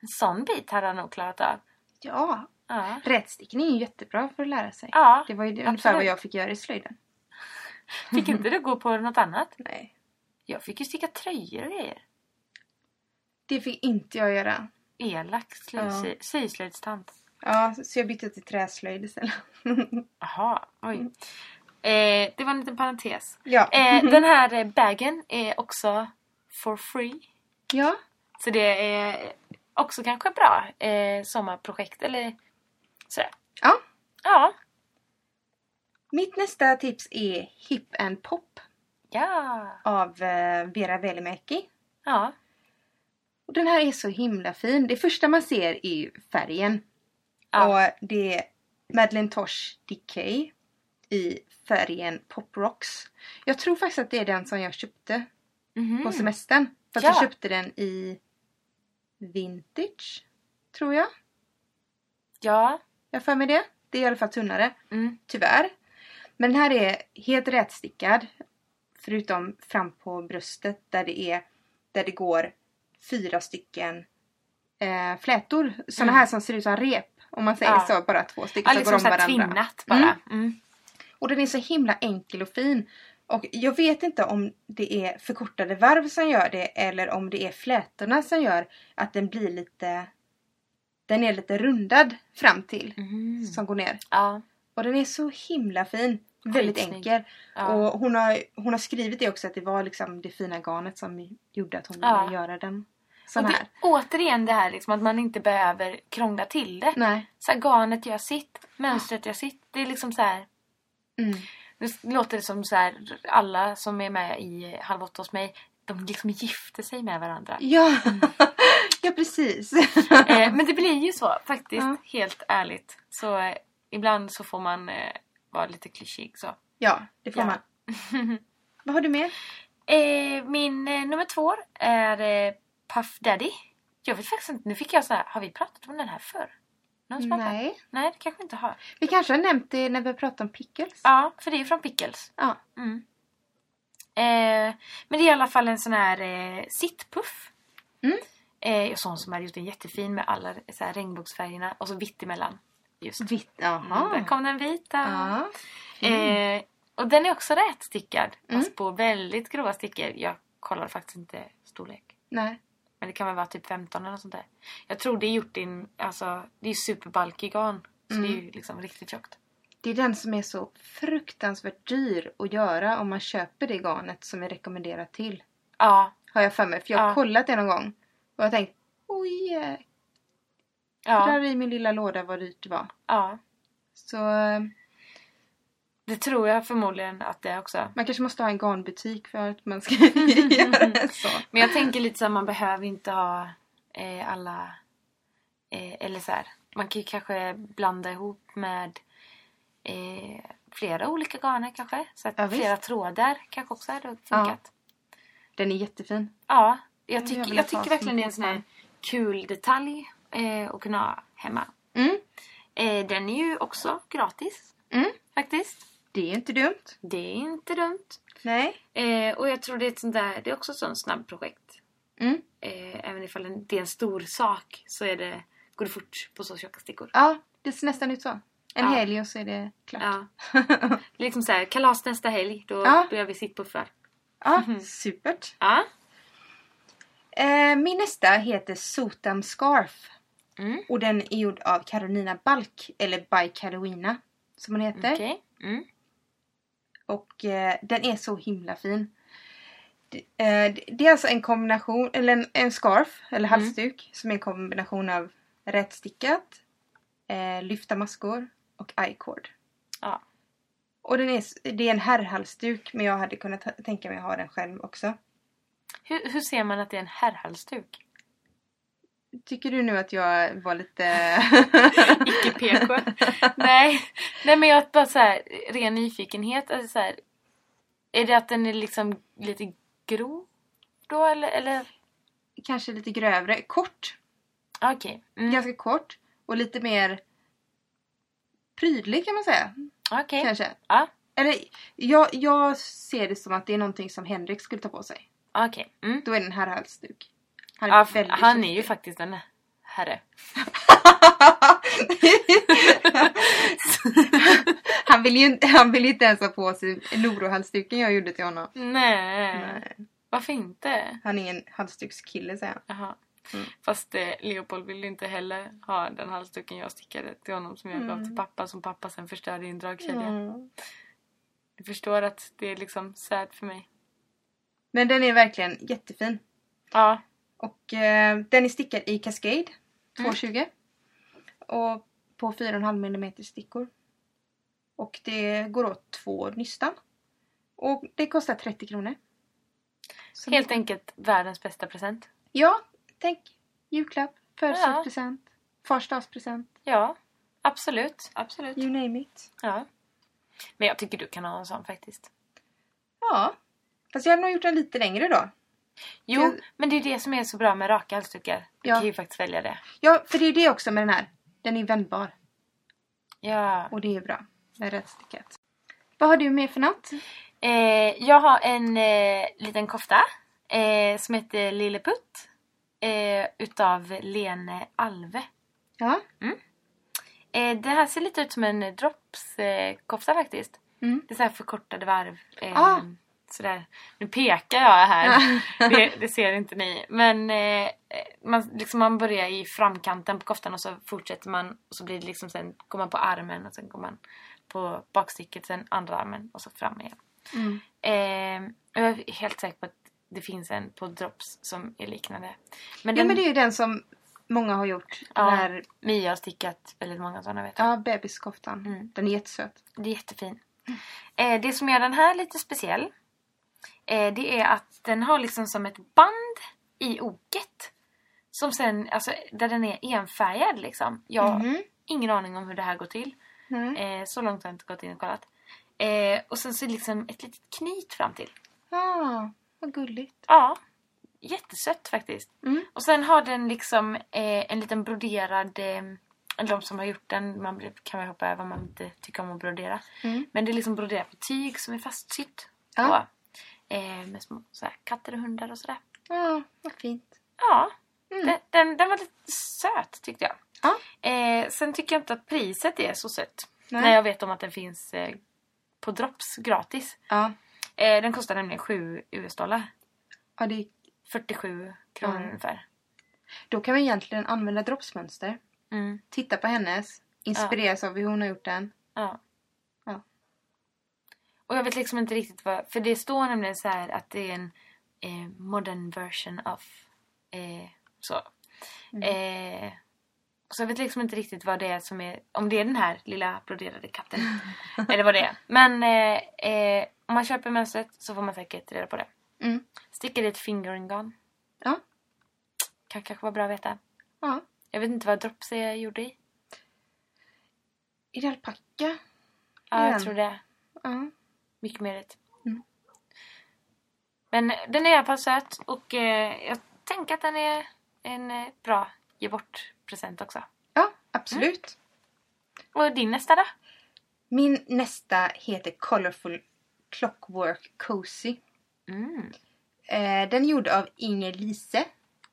En sån bit hade han nog klarat av. ja. Ja. Rätstickning är ju jättebra för att lära sig. ja. Det var ju Absolut. ungefär vad jag fick göra i slöjden. <laughs> Fick inte du gå på något annat? Nej. Jag fick ju sticka tröjor och grejer. Det fick inte jag göra. Elak Ja. slöj-. Ja, så jag bytte till träslöjd istället. <laughs> Jaha, oj. Eh, det var en liten parentes. ja. Eh, <laughs> den här eh, bagen är också for free. ja. Så det är också kanske bra eh, sommarprojekt eller sådär. Ja. Ja. Mitt nästa tips är Hip and Pop Ja. av eh, Vera Velimäki. Ja. Och den här är så himla fin. Det första man ser är ju färgen. Ja. Och det är Madeleine Tosh Decay i färgen Pop Rocks. Jag tror faktiskt att det är den som jag köpte Mhm. på semestern. För att Ja. jag köpte den i Vintage, tror jag. Ja. Jag för mig det. Det är i alla fall tunnare. Mm. Tyvärr. Men den här är helt rätstickad. Förutom fram på bröstet där det är där det går fyra stycken eh, flätor. Såna Mm. här som ser ut som rep. Om man säger Ja. så, bara två stycken Ja, som liksom går om såhär varandra. tvinnat bara. Mm. Mm. Och den är så himla enkel och fin. Och jag vet inte om det är förkortade varv som gör det eller om det är flätorna som gör att den blir lite den är lite rundad fram till Mm. som går ner. Ja. Och den är så himla fin. Väldigt Skitsnygg. enkel. Ja. Och hon har, hon har skrivit det också att det var liksom det fina garnet som gjorde att hon Ja. ville göra den sån och det, här. återigen det här liksom att man inte behöver krångla till det. Nej. Så här, garnet gör sitt, mönstret gör sitt. Det är liksom så här. Mm. Nu låter det som så här, alla som är med i Halv åtta hos mig, de liksom gifter sig med varandra. Ja. <laughs> ja precis. eh, men det blir ju så faktiskt, Ja. helt ärligt. Så eh, ibland så får man eh, vara lite klyschig så. ja, det får Ja. man. <laughs> Vad har du mer? Eh, min eh, nummer två är eh, Puff Daddy. Jag vet faktiskt inte, nu fick jag så här, har vi pratat om den här förr? Någon? Nej. Nej, det kanske vi inte har. Vi kanske har nämnt det när vi pratat om pickles. Ja, för det är ju från Pickles. Ja. Mm. Eh, men det är i alla fall en sån här eh, sittpuff. Mm. Eh, jag såg en som hade gjort en jättefin med alla så här, regnbågsfärgerna och så vitt emellan. Just. Vitt, Mm, där jaha. kom den vita. Ja. Eh, och den är också rätstickad. Mm. Fast på väldigt grova stickor. Jag kollar faktiskt inte storlek. Nej. Men det kan väl vara typ 15 eller något sånt där. Jag tror det är gjort i en, alltså det är ju superbalkig garn. Så det är Mm. ju liksom riktigt tjockt. Det är den som är så fruktansvärt dyr att göra om man köper det garnet som är rekommenderat till. Ja, Har jag för mig. För jag har Ja. kollat det någon gång. Och jag har tänkt, oj jäklar ja, i min lilla låda vad dyrt det var. ja. Så Det tror jag förmodligen att det är också. man kanske måste ha en garnbutik för att man ska <laughs> göra så. <laughs> Men jag tänker lite så här, man behöver inte ha eh, alla... Eh, eller så här, man kan ju kanske blanda ihop med eh, flera olika garner kanske. Så att Ja, flera trådar kanske också hade funkat. Den Den är jättefin. Ja, jag tycker, jag jag tycker verkligen det är en sån här kul detalj eh, att kunna ha hemma. Mm. Eh, den är ju också gratis Mm. faktiskt. Det är inte dumt. Det är inte dumt. Nej. Eh, och jag tror det är ett sånt där, det är också ett sånt snabbprojekt. Mm. Eh, även ifall det är en stor sak så är det, går det fort på så tjocka stickor. Ja, det ser nästan ut så. En Ja. helg och så är det klart. Ja. <laughs> Det är liksom så här, kalas nästa helg, då, Ja. då gör vi sittpuffar. ja, supert. Ja. Eh, min nästa heter Sotam Scarf. Mm. Och den är gjord av Carolina Balk, eller By Carolina som hon heter. Okej. Mm. Och eh, den är så himla fin. Det, eh, det- är alltså en kombination, eller en, en scarf, eller halsduk, som är en kombination av rätstickat, eh, lyfta maskor och i-cord. Ja. Och den är, det är en herrhalsduk, men jag hade kunnat tänka mig att ha den själv också. Hur, hur ser man att det är en herrhalsduk? Tycker du nu att jag var lite... <laughs> Icke PK. Nej. Nej men jag bara så här, ren nyfikenhet. Alltså så här, är det att den är liksom lite grov då eller? eller? Kanske lite grövre. Kort. Okej. Mm. Ganska kort. Och lite mer prydlig kan man säga. Okej. Kanske. Ja. Eller jag, jag ser det som att det är någonting som Henrik skulle ta på sig. Okej. Mm. Då är det en herrhalsduk. Han Ja, f- väldigt han är ju faktiskt en herre. <laughs> han, vill ju, han vill ju inte ens ha på sig Loro-halsduken jag gjorde till honom. Nej. Nej. Varför inte? Han är en halsdukskille säger han. Jaha. Mm. Fast eh, Leopold ville inte heller ha den halsduken jag stickade till honom som jag gav Mm. till pappa som pappa sen förstörde i en dragkedja. Mm. Du förstår att det är liksom sad för mig. Men den är verkligen jättefin. Ja. Och eh, den är stickad i Cascade Mm. 220. Och på 4,5 mm stickor. Och det går åt två nystan. Och det kostar 30 kronor. Så Helt enkelt världens bästa present. Ja, tänk julklapp, födelsedagspresent, farsdagspresent, Ja, absolut. Absolut. you name it. Ja. Men jag tycker du kan ha en sån faktiskt. Ja, fast jag hade nog gjort den lite längre då. Jo, Jag- men det är det som är så bra med raka halsdukar. Du Ja. kan ju faktiskt välja det. Ja, för det är det också med den här. Den är vändbar Ja. och det är bra med rätt stickat. Vad har du med för något? Eh, jag har en eh, liten kofta eh, som heter Lilleputt. Eh, utav Lene Alve. Ja. Eh, det här ser lite ut som en dropskofta eh, faktiskt. Mm. Det är så här förkortade varv. Eh, Sådär. Nu pekar jag här. det, det ser inte ni. Men eh, man, liksom man börjar i framkanten på koftan och så fortsätter man. Och så blir det liksom sen går man på armen och sen går man på bakstycket, sen andra armen och så fram igen. Mm. Eh, jag är helt säker på att det finns en på Drops som är liknande. Men Ja, den, men det är ju den som många har gjort. Ja. Den här Mia har stickat väldigt många sådana vet jag. ja, bebiskoftan. Mm. Den är jättesöt. Det är jättefin. Eh, det som gör den här lite speciell. Eh, det är att den har liksom som ett band i oket. Som sen, alltså där den är enfärgad liksom. Jag har Mhm. ingen aning om hur det här går till. Nej. Eh, så långt har jag inte gått in och kollat. Eh, och sen så är det liksom ett litet knyt fram till. Ah, vad gulligt. Ja, jättesött faktiskt. Mm. Och sen har den liksom eh, en liten broderad... Eh, de som har gjort den man kan man hoppa över om man inte tycker om att brodera. Mm. Men det är liksom broderat på tyg som är fastsytt. Ja. Eh, med små så här, katter och hundar och sådär. Ja, vad fint. Ja, Mm. den, den, den var lite söt tyckte jag. Ja. Eh, sen tycker jag inte att priset är så sött. Nej. När jag vet om att den finns eh, på Drops gratis. Ja. Eh, den kostar nämligen 7 US-dollar. ja det, 47 kronor Ja. ungefär. då kan vi egentligen använda droppsmönster. Mm. Titta på hennes. Inspireras av hur hon har gjort den. Ja. Ja. Och jag vet liksom inte riktigt vad... För det står nämligen så här att det är en eh, modern version of... Eh, så. Eh, så jag vet liksom inte riktigt vad det är som är... Om det är den här lilla broderade katten. <laughs> eller vad det är. Men eh, eh, om man köper mönstret så får man säkert reda på det. Mm. Sticker det ett fingering gun? Ja. Kan kanske vara bra att veta. Ja. Jag vet inte vad drops är gjord i. Är det alpacka? Ja, jag tror det. Ja. Mycket möjligt. Mm. Men den är i alla fall söt och eh, jag tänker att den är en eh, bra ge bort present också. Ja, absolut. Och din nästa då? Min nästa heter Colorful Clockwork Cozy. Mm. Eh, den är gjord av Inger Lise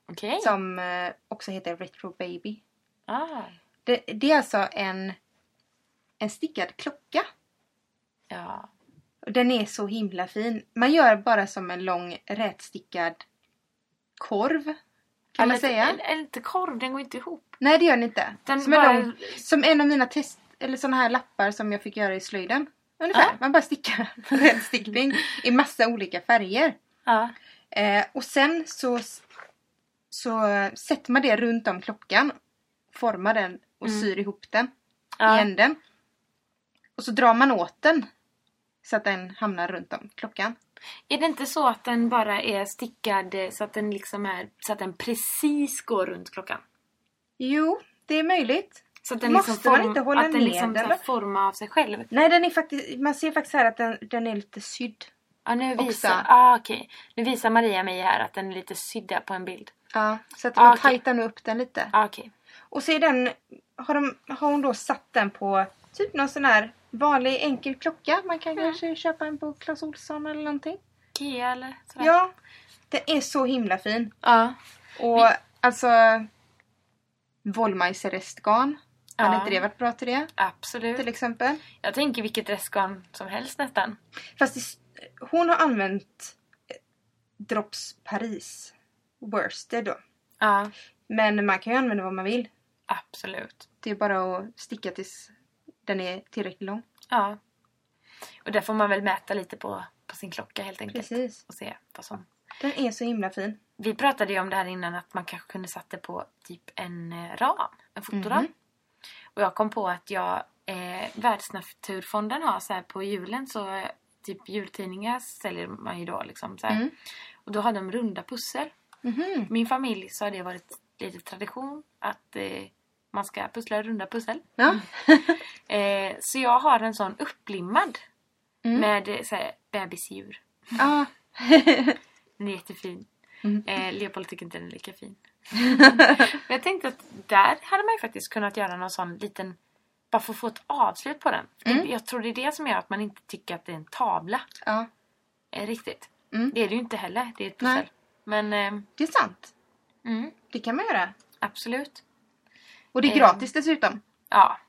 Okej. som eh, också heter Retro Baby. Ah. Det, det är alltså en, en stickad klocka. Ja. Den är så himla fin. Man gör bara som en lång rätstickad korv. Kan man Eller- säga? Eller, eller inte korv, den går inte ihop. Nej det gör den inte. Den som, en bara- lång, som en av mina test, eller såna här lappar som jag fick göra i slöjden. Ungefär. Ja. Man bara stickar <laughs> rätstickning i massa olika färger. Ja. Eh, och sen så, så sätter man det runt om klockan. Formar den och Mm. syr ihop den i Ja. änden. Och så drar man åt den. Så att den hamnar runt om klockan. Är det inte så att den bara är stickad eh, så att den liksom är så att den precis går runt klockan? Jo, det är möjligt. Så att den Måste liksom man inte hålla att den ner liksom den formar av sig själv? Nej, den är faktiskt, man ser faktiskt här att den, den är lite sydd. Ja, nu visar, ah, okej. Nu visar Maria mig här att den är lite sydd på en bild. Ja, så att Ah, man okej. tajtar nu upp den lite. Ah, okej. Och så är den, har, de, har hon då satt den på typ någon sån här vanlig enkel klocka. Man kan Mm. kanske köpa en på Clas Ohlson eller någonting. Ikea eller sådär. Ja, den är så himla fin. Ja. Och alltså Wollmeister restgarn. Hade Ja. inte det varit bra till det? Absolut. Till exempel. Jag tänker vilket restgarn som helst nästan. Fast det, hon har använt eh, Drops Paris Worsted då. Ja, Men man kan ju använda vad man vill. absolut. Det är bara att sticka tills den är tillräckligt lång. Ja. Och där får man väl mäta lite på, på sin klocka helt enkelt. Precis. Och se vad som... Den är så himla fin. Vi pratade ju om det här innan att man kanske kunde det på typ en eh, ram. En fotoram. Mhm. Och jag kom på att jag... Eh, Världsnaturfonden har så här på julen så... eh, Typ jultidningar säljer man ju då liksom så. Mm. Och då har de runda pussel. Mhm. Min familj så har det varit lite tradition att eh, man ska pussla runda pussel. Ja. <laughs> Eh, så jag har en sån upplimmad Mm. med eh, så här, bebisdjur. Ja. <laughs> Den är jättefin. Mm. Eh, Leopold tycker inte den är lika fin. <laughs> Jag tänkte att där hade man ju faktiskt kunnat göra någon sån liten bara för att få ett avslut på den. Mm. Jag tror det är det som gör att man inte tycker att det är en tavla. ja. Eh, riktigt. Mm. Det är det ju inte heller. Det är ett pussel. Nej. Men eh, Det är sant. mm, Det kan man göra. absolut. Och det är Eh. gratis dessutom. Ja.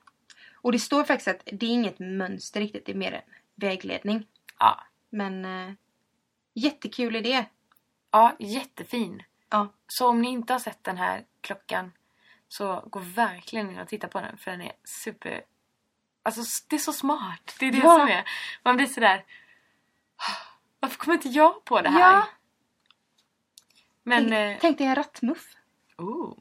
Och det står faktiskt att det är inget mönster riktigt. Det är mer en vägledning. Ja. Men eh, jättekul idé. Ja, jättefin. Ja. Så om ni inte har sett den här klockan så gå verkligen in och titta på den för den är super... Alltså det är så smart. Det är det Ja. som är. Man blir sådär... "Ah, Varför kommer inte jag på det här? Ja. Men... tänk, eh, tänk dig en rattmuff. oh,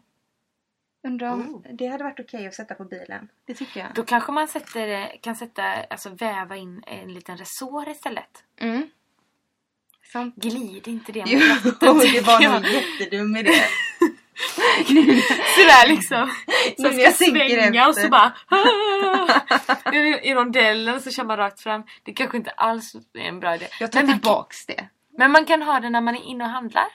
Undrar om Oh. det hade varit okej att sätta på bilen. Det tycker jag. då kanske man sätter, kan sätta, alltså väva in en liten resår istället. Mm. Sant. Glid inte det <laughs> Jo, mot ratten, det var <laughs> jag. nog jättedum idé. <laughs> Sådär liksom. Så Nu när jag ska tänker svänga och så efter. bara... I, rondellen så kör man rakt fram. Det kanske inte alls är en bra idé. Jag tar men, kan, tillbaks det. men man kan ha det när man är inne och handlar.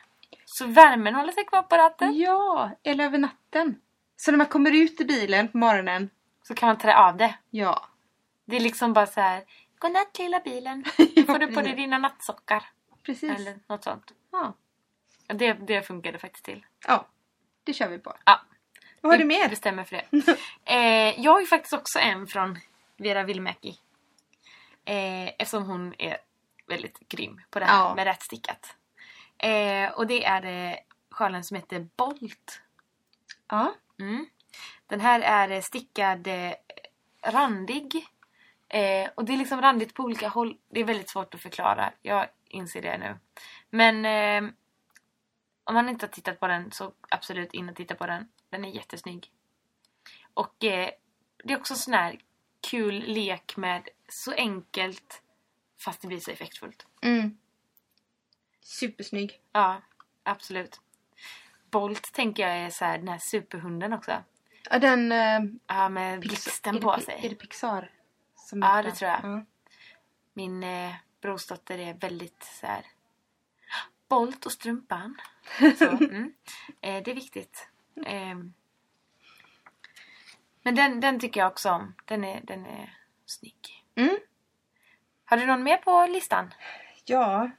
Så värmen håller sig kvar på ratten. Ja, eller över natten. Så när man kommer ut i bilen på morgonen. Så kan man trä av det. Ja. Det är liksom bara så här. Godnatt lilla bilen. <laughs> ja Får du på dig dina nattsockar. Precis. Eller något sånt. Ja. Det, det funkade faktiskt till. ja, det kör vi på. Ja. Vad har du mer? bestämmer för det. <laughs> eh, jag har ju faktiskt också en från Vera Wilmäki. Eh, eftersom hon är väldigt grym på det här Ja. med rättstickat. Eh, och det är eh, sjalen som heter Bolt. Ja. Mm. Den här är eh, stickad eh, randig. Eh, och det är liksom randigt på olika håll. Det är väldigt svårt att förklara. Jag inser det nu. Men eh, om man inte har tittat på den så absolut in och titta på den. Den är jättesnygg. Och eh, det är också sån här kul lek med så enkelt fast det blir så effektfullt. Mm. Supersnygg. Ja, absolut. Bolt tänker jag är så här, den här superhunden också. Ja, den... Eh, Ja, med blixten på sig. Är det Pixar? Som Ja, det tror jag. Ja. Min eh, brorsdotter är väldigt så här. Bolt och strumpan. Så, <laughs> mm. eh, det är viktigt. Ehm. men den, den tycker jag också om. Den är, den är snygg. Mm. Har du någon mer på listan? Ja.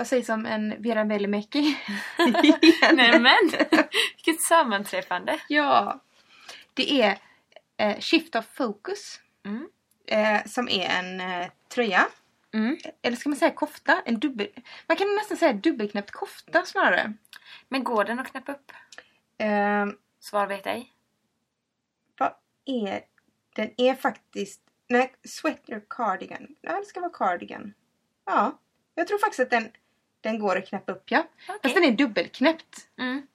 Vad sägs om en Vera Välimäki? <laughs> Nej men <laughs> Vilket sammanträffande! Ja. Det är eh, Shift of Focus. Mm. Eh, som är en eh, tröja. Mm. Eller ska man säga kofta? En dubbel... Man kan nästan säga dubbelknäppt kofta snarare. Men går den att knäppa upp? Eh, Svar vet ej. vad är... Den är faktiskt... Nej, sweater cardigan. Ja, det ska vara cardigan. Ja. Jag tror faktiskt att den Den går att knäppa upp ja. Okej. Fast den är dubbelknäppt. Mm.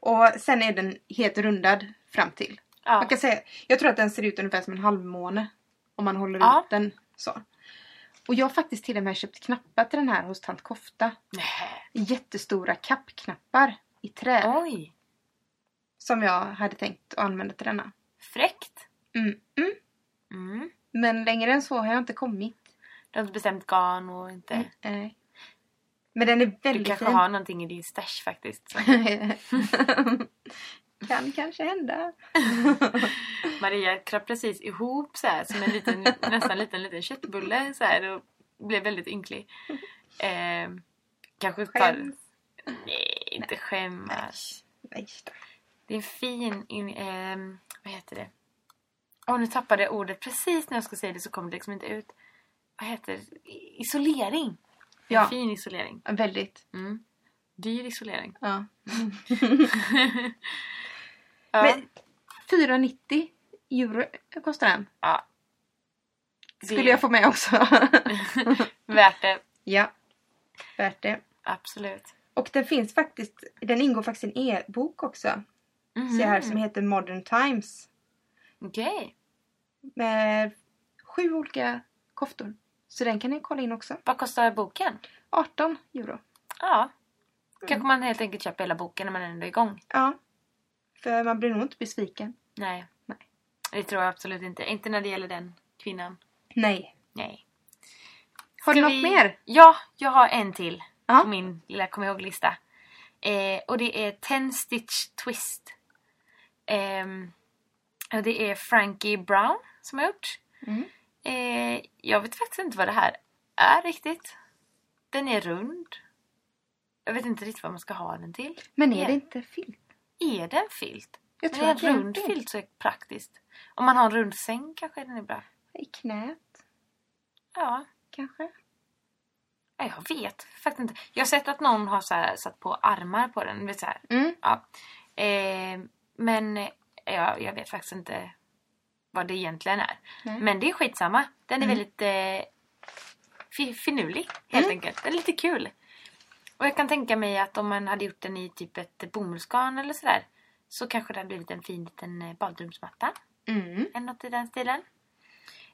Och sen är den helt rundad fram till. Ja. Man kan säga, jag tror att den ser ut ungefär som en halvmåne. Om man håller Ja. ut den så. Och jag har faktiskt till och med köpt knappar till den här hos Tant Kofta. Nej. Jättestora kappknappar i trä. Oj. Som jag hade tänkt att använda till denna. Fräckt. Mm, mm. Mm. Men längre än så har jag inte kommit. Du har inte bestämt garn och inte... Nej. Men den är Du väldigt kanske fin. har någonting i din stash faktiskt. <laughs> Kan kanske hända. <laughs> Maria kröp precis ihop så här som en liten, <laughs> nästan liten, liten köttbulle så här och blev väldigt ynklig. Eh, kanske tar... Nej, inte skämmas. Nej. Det är en fin... In, ehm, vad heter det? Åh, nu tappade jag ordet. Precis när jag ska säga det så kommer det liksom inte ut. Vad heter det? Isolering. Ja. En fin isolering. Väldigt. Mm. Dyr isolering. Ja. <laughs> Ja. Men 490 euro kostar den. ja. Skulle jag få med också. <laughs> Värt det. ja. Värt det. Absolut. Och den finns faktiskt, den ingår faktiskt i en e-bok också. Ser jag här som heter Modern Times. Okej. Med sju olika koftor. Så den kan ni kolla in också. Vad kostar boken? 18 euro. Ja. Mm. Kanske man helt enkelt köper hela boken när man ändå är igång. Ja. För man blir nog inte besviken. Nej. Nej. Det tror jag absolut inte. Inte när det gäller den kvinnan. Nej. Nej. Har du något vi- mer? Ja, jag har en till Ja. på min lilla kom ihåg-lista. Eh, och det är Ten Stitch Twist. Ehm, och det är Frankie Brown som har gjort. Mm. Eh, jag vet faktiskt inte vad det här är riktigt. Den är rund. Jag vet inte riktigt vad man ska ha den till. Men är det inte filt? Är det en filt? Jag Men tror är att en det är en rund filt. filt så är det praktiskt. Om man har en rund säng kanske den är bra. I knät, Ja, kanske? Ja, jag vet faktiskt inte. Jag har sett att någon har här, satt på armar på den. Vet, så här. Mm. Ja. Eh, men eh, ja, jag vet faktiskt inte vad det egentligen är. Nej. Men det är skitsamma. Den är Mm. väldigt eh, fi- finurlig helt Mm. enkelt. Den är lite kul. Och jag kan tänka mig att om man hade gjort den i typ ett bomullsgarn eller sådär så kanske det hade blivit en fin liten eh, badrumsmatta. Mm. Eller något i den stilen.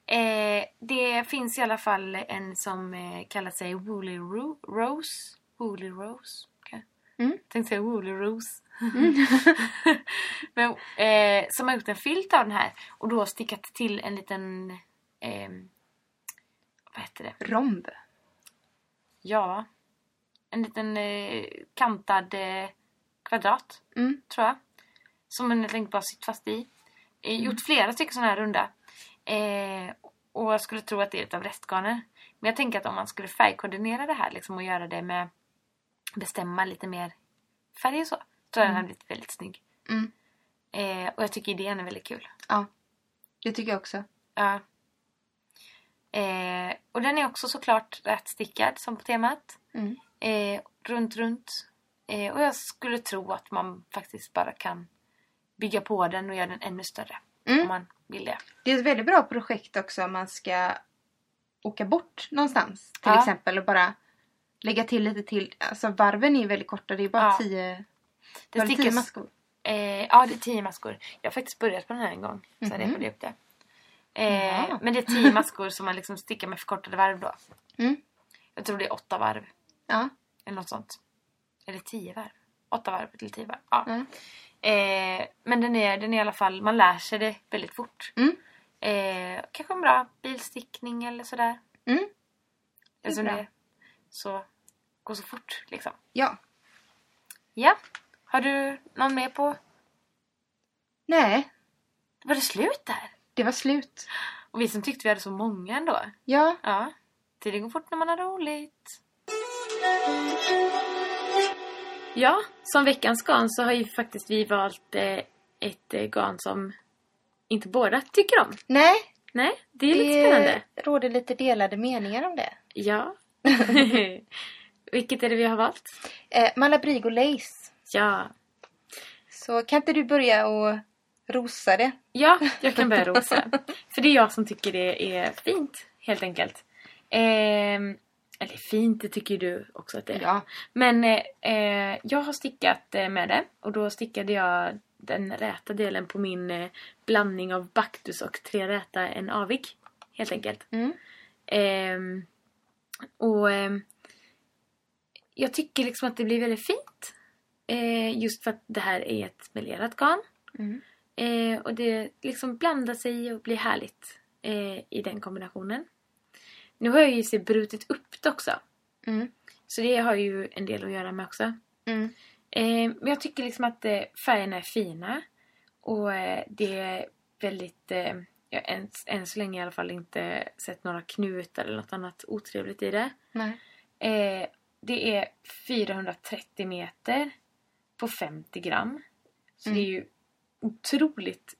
Eh, det finns i alla fall en som eh, kallar sig Woolly Ro- Rose. Woolly Rose. Okay. Mm. Tänkte säga Woolly Rose. <laughs> Men, eh, som har gjort en filt av den här. Och då stickat till en liten... Eh, vad heter det? Romb. Ja. En liten eh, kantad eh, kvadrat Mm. tror jag. Som man helt enkelt bara sitter fast i. Eh, Gjort flera stycken sådana här runda. Eh, och jag skulle tro att det är ett av restgarner. Men jag tänker att om man skulle färgkoordinera det här liksom, och göra det med bestämma lite mer färg och så. Tror den hade blivit väldigt snygg. Mm. Eh, och jag tycker idén är väldigt kul. Ja. Det tycker jag också. Ja. Eh, och den är också såklart rätt stickad som på temat. Mm. Eh, runt, runt. Eh, och jag skulle tro att man faktiskt bara kan bygga på den och göra den ännu större. Mm. Om man vill det. Det är ett väldigt bra projekt också om man ska åka bort någonstans. Till Ja. exempel och bara lägga till lite till. Alltså varven är ju väldigt korta. Det är bara Ja. tio, Det var det tio maskor. eh, ja, det är tio maskor. Jag har faktiskt börjat på den här en gång. Så hade jag Mhm. upp det. Eh, Ja. Men det är tio maskor som man liksom stickar med förkortade varv då. Mm. Jag tror det är åtta varv. Ja. Eller något sånt. Eller tio varv. Åtta varv till tio varv. Ja. Ja. Eh, men den är, den är i alla fall, man lär sig det väldigt fort. Mm. Eh, kanske en bra bilstickning eller sådär. Mm. Det är Eftersom bra. det så, går så fort liksom. ja. Ja. Har du någon mer på? Nej, Var det slut där? det var slut. Och vi som tyckte vi hade så många ändå. Ja. Ja. Tiden går fort när man har roligt. Ja, som veckans garn så har ju faktiskt vi valt eh, ett eh, garn som inte båda tycker om. Nej, Nej, det är lite spännande. det råder lite delade meningar om det. Ja. <laughs> <laughs> Vilket är det vi har valt? Eh, Malabrigo Lace. Ja. Så kan inte du börja och rosa det? Ja, jag kan börja rosa. För det är jag som tycker det är fint, helt enkelt. Ehm, Eller fint, det tycker du också att det är. Ja. Men eh, eh, jag har stickat eh, med det och då stickade jag den räta delen på min eh, blandning av Bactus och tre räta en avig. Helt enkelt. Mm. Ehm, och ehm, jag tycker liksom att det blir väldigt fint. Eh, just för att det här är ett melerat garn. Mm. Eh, och det liksom blandar sig och blir härligt eh, i den kombinationen. Nu har jag ju se brutit upp det också. Mm. Så det har ju en del att göra med också. Mm. Eh, men jag tycker liksom att eh, färgerna är fina. Och eh, det är väldigt... Jag har än, än så länge i alla fall inte sett några knutar eller något annat otrevligt i det. Nej. Det är 430 meter på 50 gram. Så Mm. det är ju otroligt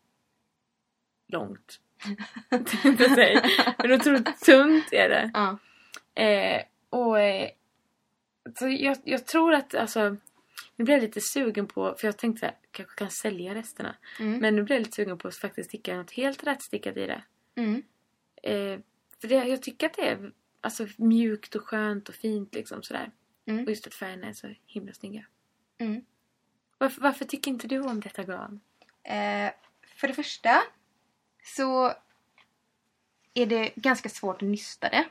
långt. <laughs> Men otroligt tunt är det. Ja. Eh, och eh, så jag, jag tror att alltså nu blev jag lite sugen på, för jag tänkte att jag kanske kan sälja resterna. Mm. Men nu blev jag lite sugen på att faktiskt sticka något helt rättstickat i det. Mm. Eh, för det, jag tycker att det är alltså, mjukt och skönt och fint liksom sådär. Mm. Och just att färgerna är så himla snygga. Mm. Varför, varför tycker inte du om detta garn? Eh, för det första så är det ganska svårt att nysta det.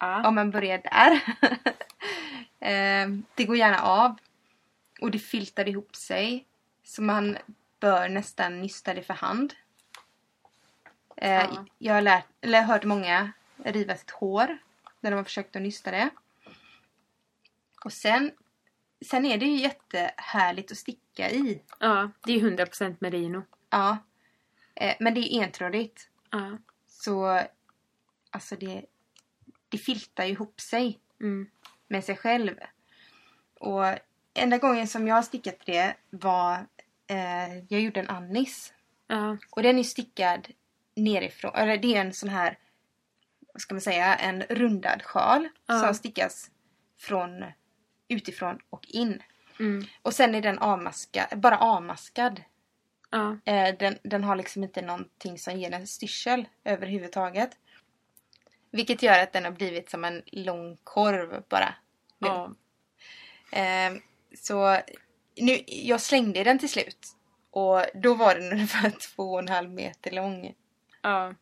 Ja. Om man börjar där. <laughs> eh, det går gärna av. Och det filtar ihop sig. Så man bör nästan nysta det för hand. Eh, Ja. Jag har lärt, eller hört många riva sitt hår när de har försökt att nysta det. Och sen, sen är det ju jättehärligt att sticka i. ja, det är 100% merino. Ja. Eh, men det är entrådigt. Ja. Så alltså det, det filtar ju ihop sig Mm. med sig själv. Och enda gången som jag har stickat det var eh, jag gjorde en Annis. Ja. Och den är stickad nerifrån. Eller det är en sån här, vad ska man säga, en rundad sjal Ja. som stickas från utifrån och in. Mm. Och sen är den avmaskad, bara avmaskad. Ja. Eh, den, den har liksom inte någonting som ger den styrsel överhuvudtaget. Vilket gör att den har blivit som en lång korv bara. Nu. Ja. Eh, så nu, jag slängde den till slut. Och då var den <laughs> ungefär två och en halv meter lång. Ja.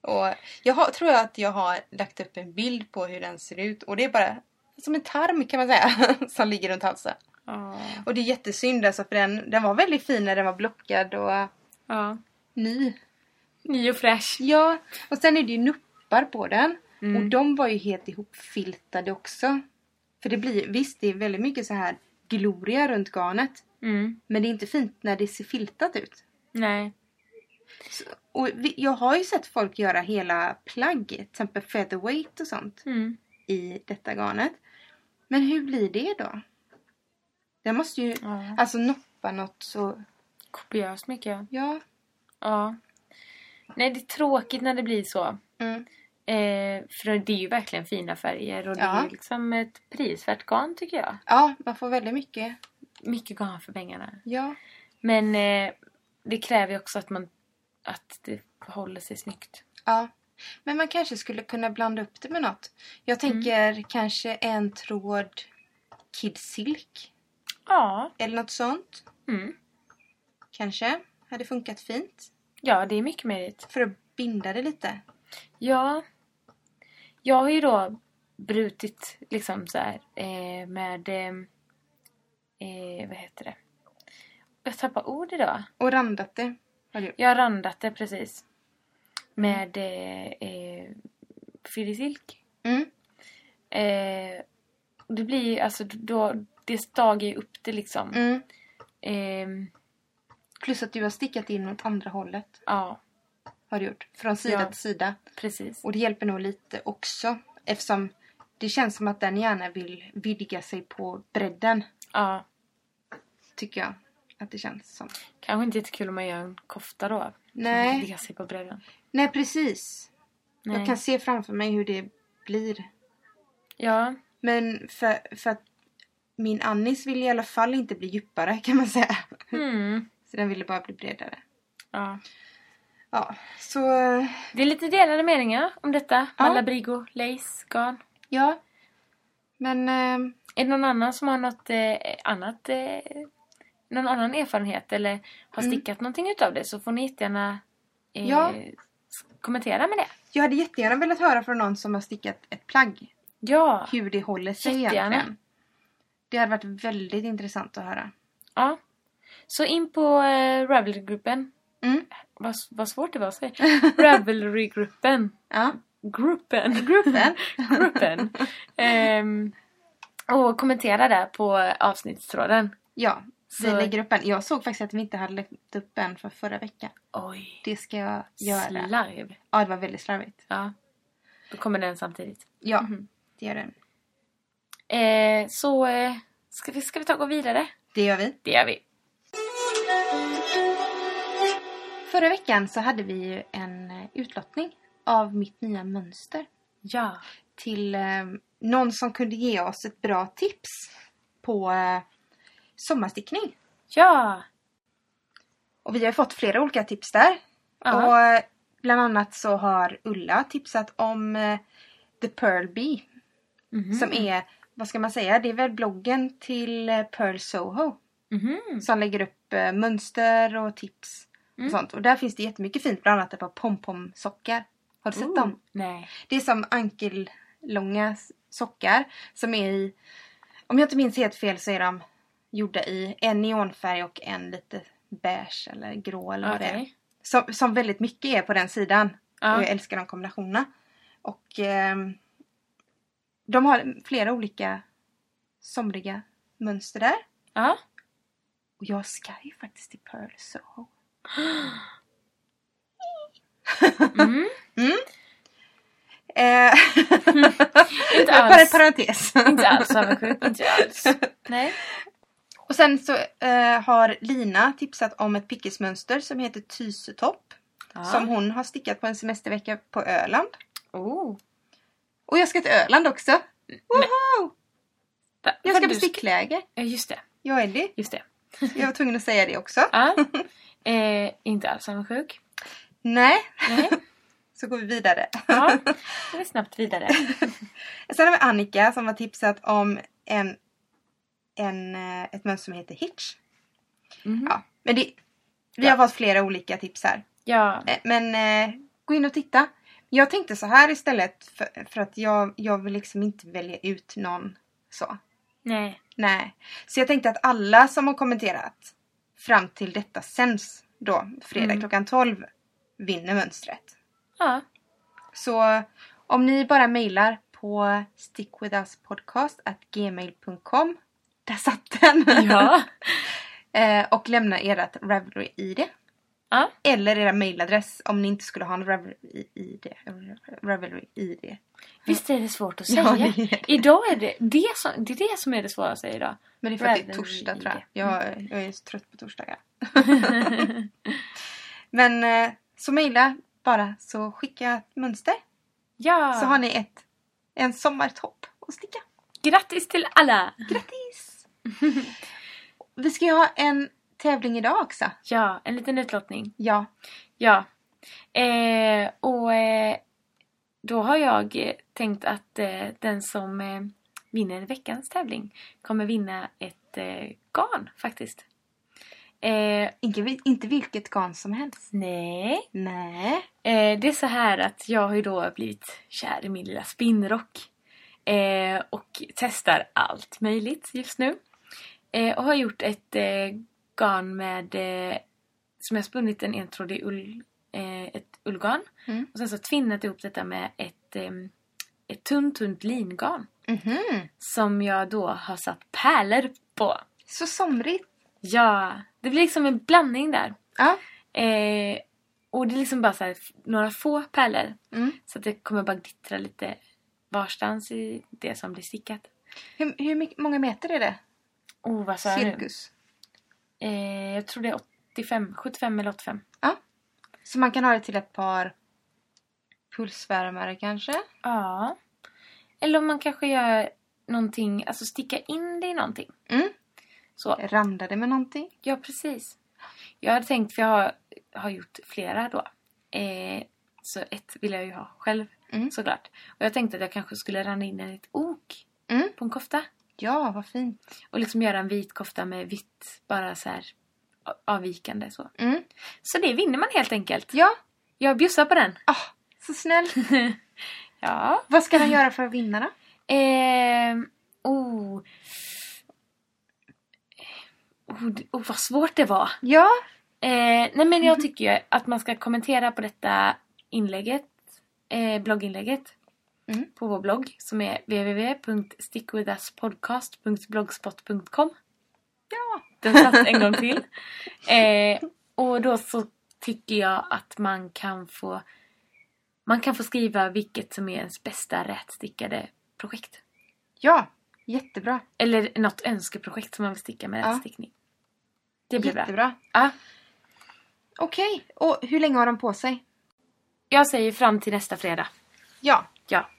Och jag har, tror jag att jag har lagt upp en bild på hur den ser ut. Och det är bara som en tarm kan man säga. <laughs> som ligger runt halsen. Ja. Och det är jättesynd alltså för den, den var väldigt fin när den var blockad och ja. ny. Ny och fräsch. Ja, och sen är det ju nuppar på den. Mm. Och de var ju helt ihopfiltade också. För det blir, visst det är väldigt mycket så här gloria runt garnet. Mm. Men det är inte fint när det ser filtat ut. Nej. Och vi, jag har ju sett folk göra hela plagg, till exempel featherweight och sånt, Mm. i detta garnet. Men hur blir det då? Den måste ju Ja. alltså noppa något så... Kopiöst mycket. Ja. Ja. Nej, det är tråkigt när det blir så. Mm. Eh, för det är ju verkligen fina färger och det Ja. är liksom ett prisvärt garn tycker jag. Ja, man får väldigt mycket. Mycket garn för pengarna. Ja. Men eh, det kräver ju också att man att det håller sig snyggt. Ja. Men man kanske skulle kunna blanda upp det med något. Jag tänker kanske en tråd Kid Silk. Ja. Eller något sånt. Mm. Kanske. Hade funkat fint. Ja, det är mycket möjligt. För att binda det lite. Ja. Jag har ju då brutit liksom så här eh, med... Eh, eh, vad heter det? Jag tappar ord idag. Och randat det. Jag har randat det precis. Med eh, eh, filisilk. Mm. Eh, det blir alltså då... Det stagar ju upp det liksom. Mm. Eh, Plus att du har stickat in åt andra hållet. ja, Har du gjort. Från sida Ja. till sida. precis. Och det hjälper nog lite också. Eftersom det känns som att den gärna vill vidga sig på bredden. Ja. Tycker jag. Att det känns som. Kanske inte jättekul om man gör en kofta då. Nej. Som sig på bredden. Nej precis. Nej. Jag kan se framför mig hur det blir. Ja. Men för, för att min Annis vill i alla fall inte bli djupare kan man säga. Mm. <laughs> Så den ville bara bli bredare. ja. Ja, så Det är lite delade meningar om detta. Ja. Malabrigo, lace, garn. ja. Men eh, Är det någon annan som har något eh, annat, eh, någon annan erfarenhet eller har Mm. stickat någonting utav det så får ni jättegärna eh, Ja. kommentera med det. jag hade jättegärna velat höra från någon som har stickat ett plagg. Ja, Hur det håller sig Jättegärna. egentligen. Det hade varit väldigt intressant att höra. ja. Så in på eh, Ravelry-gruppen. Mm. Vad, vad svårt det var att säga. <laughs> Ravelry-gruppen. Ja. Gruppen. Gruppen. <laughs> Gruppen. <laughs> Ehm, och kommentera där på avsnittstråden. Ja, vi Så- lägger upp en. Jag såg faktiskt att vi inte hade lagt upp en för förra veckan. Oj. Det ska jag göra. Slarv. Ja, det var väldigt slarvigt. Ja. Då kommer den samtidigt. Ja, Mhm. det gör den. Eh, så eh, ska, vi, ska vi ta och gå vidare? Det gör vi. Det gör vi. Förra veckan så hade vi ju en eh, utlottning av mitt nya mönster. Ja. Till eh, någon som kunde ge oss ett bra tips på eh, sommarstickning. Ja. Och vi har fått flera olika tips där. Ja. Och bland annat så har Ulla tipsat om eh, The Pearl Bee. Mhm. Som är, vad ska man säga, det är väl bloggen till eh, Pearl Soho. Mhm. Som lägger upp eh, mönster och tips. Mm. Och sånt. Och där finns det jättemycket fint, bland annat ett par pompomsockar. Har du sett Ooh, dem? Nej. Det är som ankellånga sockar som är i, om jag inte minns helt fel så är de gjorda i en neonfärg och en lite beige eller grå eller vad det är. Som, som väldigt mycket är på den sidan. Ja. Och jag älskar de kombinationerna. Och ehm, de har flera olika somriga mönster där. Ja. Och jag ska ju faktiskt till Pearl Soho. Mm. <laughs> Eh, <laughs> Inte <laughs> Bara en alls. parentes. Inte alls avundsjuk. Inte alls. Nej. Och sen så eh, har Lina tipsat om ett pickesmönster som heter Tysetopp. Ja. Som hon har stickat på en semestervecka på Öland. Oh. Och jag ska till Öland också! Va- Jag ska på stickläger. Ja, just det. Jag är Eddie. Just det. Jag var tvungen att säga det också. Ja. <laughs> Eh, inte alls avundsjuk. Nej, Nej. <laughs> så går vi vidare. Ja. <laughs> Då är vi snabbt vidare. Sen har vi Annika som har tipsat om en, en, eh, ett mönster som heter Hitch. Mhm. Ja, men det, vi har fått flera olika tips här. Ja. Eh, Men eh, gå in och titta. Jag tänkte så här istället för, för att jag, jag vill liksom inte välja ut någon så. Nej. Nej. Så jag tänkte att alla som har kommenterat fram till detta sänds då fredag Mm. klockan 12 vinner mönstret. Ja. Så om ni bara mejlar på stickwithuspodcast.gmail.com Där satt den! Ja. <laughs> eh, och lämna ert Ravelry-id. Ja. Eller era mailadress om ni inte skulle ha en Ravelry-id. Ravelry-id. Visst är det svårt att Ja, säga? är det. Idag är det det, som, det är det som är det svåra att säga idag. Men det är för att det är torsdag tror jag. jag. Jag är så trött på torsdagar. <laughs> <laughs> Men eh, så mejla bara så skicka ett mönster. Ja. Så har ni ett, en sommartopp att sticka. Grattis till alla! Grattis! <laughs> Vi ska ju ha en tävling idag också. Ja, en liten utlottning. Ja. Ja. Eh, och eh, då har jag eh, tänkt att eh, den som eh, vinner veckans tävling kommer vinna ett eh, garn faktiskt. Inte, inte vilket garn som helst. nej. Nej. Det är så här att jag har ju då blivit kär i min lilla spinnrock. Och testar allt möjligt just nu. Eh, och har gjort ett eh, garn med eh, som jag spunnit en entrådig ull, eh, ett ullgarn. Mm. Och sen så tvinnat ihop detta med ett, eh, ett tunt, tunt lingarn. Mhm. Som jag då har satt pärlor på. Så somrigt. Ja, det blir liksom en blandning där. Ja. Eh, och det är liksom bara så här, några få pärlor. Mm. Så att det kommer bara glittra lite varstans i det som blir stickat. Hur, hur mycket, många meter är det? Oh, vad sa? Cirkus. Eh, jag tror det är 85, 75 eller 85. Ja. Så man kan ha det till ett par pulsvärmare kanske? Ja. Eller om man kanske gör någonting, alltså sticka in det i någonting. Mm. Så, Randa det med någonting? ja precis. Jag hade tänkt, för jag har, har gjort flera då. Eh, så ett vill jag ju ha själv Mm. såklart. Och jag tänkte att jag kanske skulle randa in den i ett ok. Mm. på en kofta. Ja, vad fint. Och liksom göra en vit kofta med vitt, bara så här avvikande så. Mm. Så det vinner man helt enkelt. Ja, Jag bjussar på den. ah, så snäll. <laughs> Ja. vad ska den göra för att vinna då? Ehm, oh. Oh, oh, vad svårt det var. Ja, Eh, nej men jag tycker ju att man ska kommentera på detta inlägget, eh, blogginlägget Mm. på vår blogg som är www.stickwithuspodcast.blogspot.com ja. Den satt en gång till. <laughs> Eh, och då så tycker jag att man kan få man kan få skriva vilket som är ens bästa rätstickade projekt. Ja, jättebra. Eller något önskeprojekt som man vill sticka med Ja. rätstickning. Det blir bra. Jättebra. Ja, Okej, och hur länge har de på sig? jag säger fram till nästa fredag. Ja, Ja.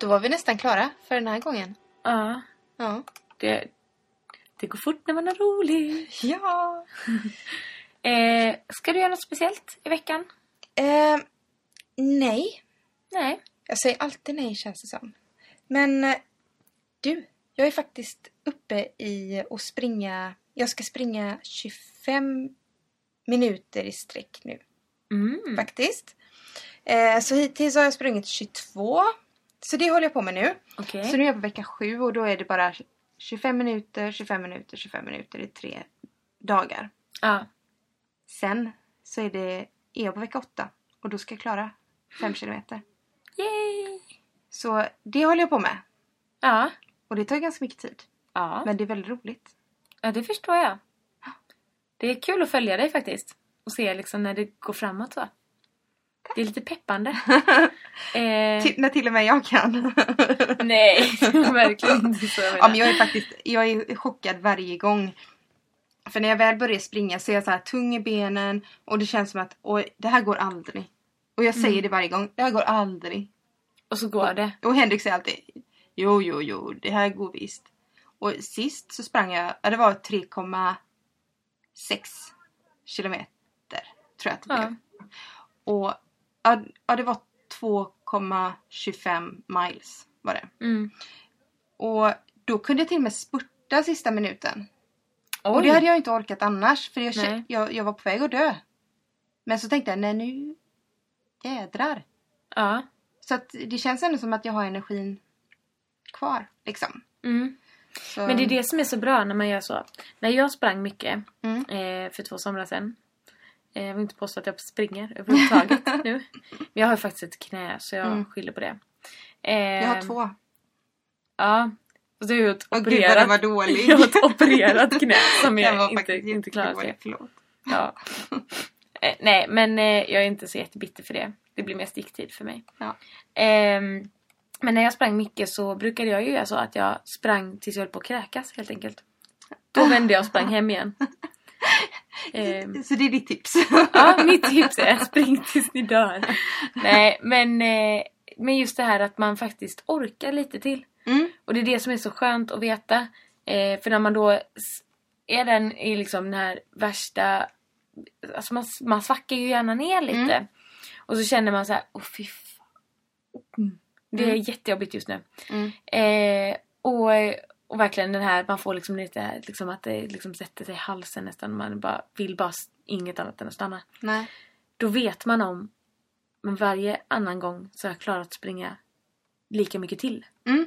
då var vi nästan klara för den här gången. Ja, Ja. det, det går fort när man har roligt. Ja. <laughs> Eh, ska du göra något speciellt i veckan? Eh, nej. Nej. Jag säger alltid nej känns det som. Men eh, du, jag är faktiskt uppe i att springa. Jag ska springa 25 minuter i sträck nu Mm. faktiskt. Eh, så hittills har jag sprungit 22. Så det håller jag på med nu. Okej. Så nu är jag på vecka 7 och då är det bara 25 minuter, 25 minuter, 25 minuter i tre dagar. Ja. Sen så är, det, är jag på vecka 8 och då ska jag klara 5 <gasps> kilometer. Yay! Så det håller jag på med. Ja. Och det tar ganska mycket tid. Ja. Men det är väldigt roligt. ja, det förstår jag. Det är kul att följa dig faktiskt. Och se liksom när det går framåt så. Det är lite peppande. <laughs> eh, Till, när till och med jag kan. <laughs> nej, <laughs> verkligen inte så. ja, men jag är faktiskt jag är chockad varje gång. För när jag väl börjar springa så är jag så här tung i benen och det känns som att oj, det här går aldrig. Och jag säger Mm. det varje gång. Det här går aldrig. Och så går det. Och Henrik säger alltid Jo, jo, jo, det här går visst. Och sist så sprang jag, ja, det var 3,6 kilometer. Tror jag att det Ja. blev. Och ja, det var 2,25 miles var det. Mm. Och då kunde jag till och med spurta sista minuten. Och Oj. det hade jag inte orkat annars för jag, jag, jag var på väg att dö. Men så tänkte jag, nej nu jädrar. Ja. Så att det känns ändå som att jag har energin kvar. Liksom. Mm. Men det är det som är så bra när man gör så. När jag sprang mycket Mm. eh, för två somrar sedan. Eh, jag vill inte påstå att jag springer överhuvudtaget <laughs> nu. Men jag har faktiskt ett knä så jag Mm. skyller på det. Eh, Jag har två. Ja. Och du har ett gud vad opererat, den var dålig. <laughs> jag har ett opererat knä som <laughs> jag inte, inte klarar sig. Ja. Eh, nej, men eh, jag är inte så jättebitter för det. Det blir mer sticktid för mig. Ja. Ehm, men när jag sprang mycket så brukade jag ju göra så att jag sprang tills jag höll på att kräkas helt enkelt. Då vände jag och sprang hem igen. Ehm, Så det är ditt tips? ja, mitt tips är spring tills ni dör. Nej, men, eh, men just det här att man faktiskt orkar lite till. Mm. Och det är det som är så skönt att veta. Eh, för när man då är den i liksom den här värsta... Alltså man, man svackar ju gärna ner lite. Mm. Och så känner man så här, åh fy fan. Mm. Det är Mm. jättejobbigt just nu. Mm. Eh, och, och verkligen den här, man får liksom lite, liksom att det liksom sätter sig i halsen nästan. Man bara, vill bara inget annat än att stanna. Nej. Då vet man om, men varje annan gång så har jag klarat att springa lika mycket till. Mm.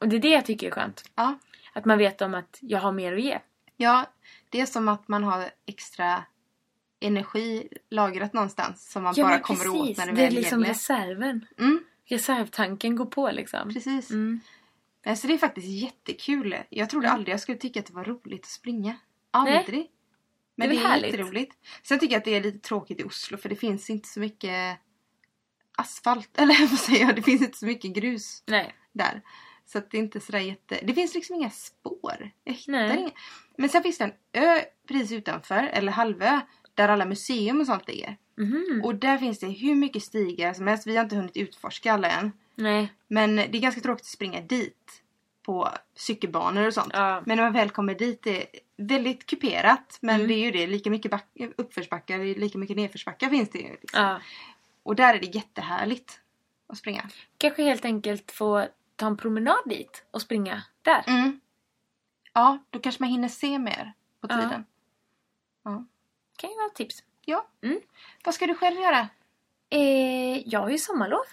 Och det är det jag tycker är skönt. Ja. Att man vet om att jag har mer att ge. ja, det är som att man har extra energi lagrat någonstans som man bara men kommer åt när det det är väl liksom gäller. reserven. Mm, Reservtanken går på liksom. precis. Mm. Alltså, det är faktiskt jättekul. Jag trodde Mm. aldrig jag skulle tycka att det var roligt att springa. Aldrig. Men Det det är är, väl härligt? jätteroligt. Sen tycker jag att det är lite tråkigt i Oslo för det finns inte så mycket asfalt. <laughs> Eller vad säger jag? Det finns inte så mycket grus Nej. där. Så att det är inte sådär jätte... Det finns liksom inga spår. Jag hittar Nej. inga. Men sen finns det en ö precis utanför, eller halvö, där alla museum och sånt är. Mhm. Och där finns det hur mycket stigar som helst. Vi har inte hunnit utforska alla än. Nej. Men det är ganska tråkigt att springa dit. På cykelbanor och sånt. Ja. Men när man väl kommer dit, det är väldigt kuperat. Men Mm. det är ju det, lika mycket back, uppförsbackar, lika mycket nedförsbackar finns det ju. Liksom. Ja. Och där är det jättehärligt. och springa. Kanske helt enkelt få ta en promenad dit och springa där. Mm. Ja, då kanske man hinner se mer på Ja. tiden. Kan ju vara ett tips. Ja. Mm. Vad ska du själv göra? Eh, jag har ju sommarlov.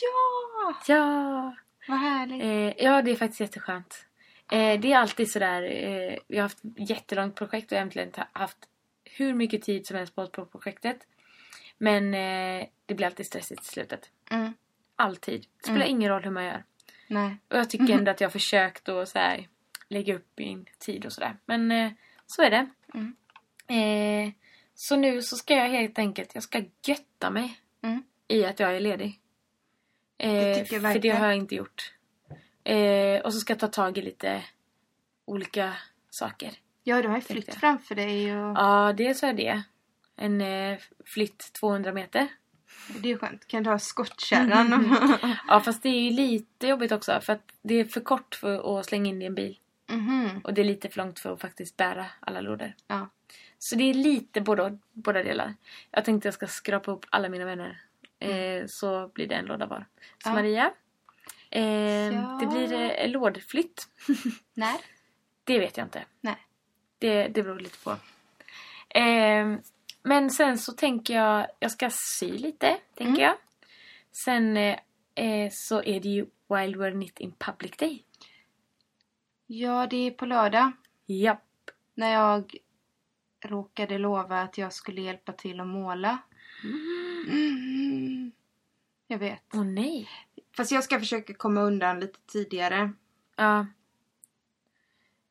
Ja! Ja! Vad härligt. Eh, ja, det är faktiskt jätteskönt. Eh, det är alltid sådär, eh, vi har haft jättelångt projekt och egentligen haft hur mycket tid som helst på på projektet. Men eh, det blir alltid stressigt i slutet. Mm. Alltid. Det spelar Mm. ingen roll hur man gör. Nej. Och jag tycker ändå <laughs> att jag har försökt att så här, lägga upp min tid och sådär. Men eh, så är det. Mm. Eh, så nu så ska jag helt enkelt, jag ska götta mig Mm. i att jag är ledig. Eh, Det tycker jag för det verkligen. har jag inte gjort. Eh, och så ska jag ta tag i lite olika saker. Ja, du har ju flytt jag. framför dig och Ja, dels är det en eh, flytt 200 meter. det är ju skönt. Kan du ha skottkärran? <laughs> <laughs> Ja, fast det är ju lite jobbigt också för att det är för kort för att slänga in i en bil. Mhm. Och det är lite för långt för att faktiskt bära alla lådor. Ja. Så det är lite båda, båda delar. Jag tänkte jag ska skrapa upp alla mina vänner. Eh, så blir det en låda var. Så Ja. Maria. Eh, Ja. Det blir eh, lådflytt. <laughs> När? Det vet jag inte. Nej. Det, det beror lite på. Eh, men sen så tänker jag, jag ska sy lite, tänker Mm. jag. Sen eh, eh, så är det ju Wild We're Knit in Public Day. Ja, det är på lördag. Japp. När jag råkade lova att jag skulle hjälpa till att måla. Mm. Jag vet. Åh nej. Fast jag ska försöka komma undan lite tidigare. Ja,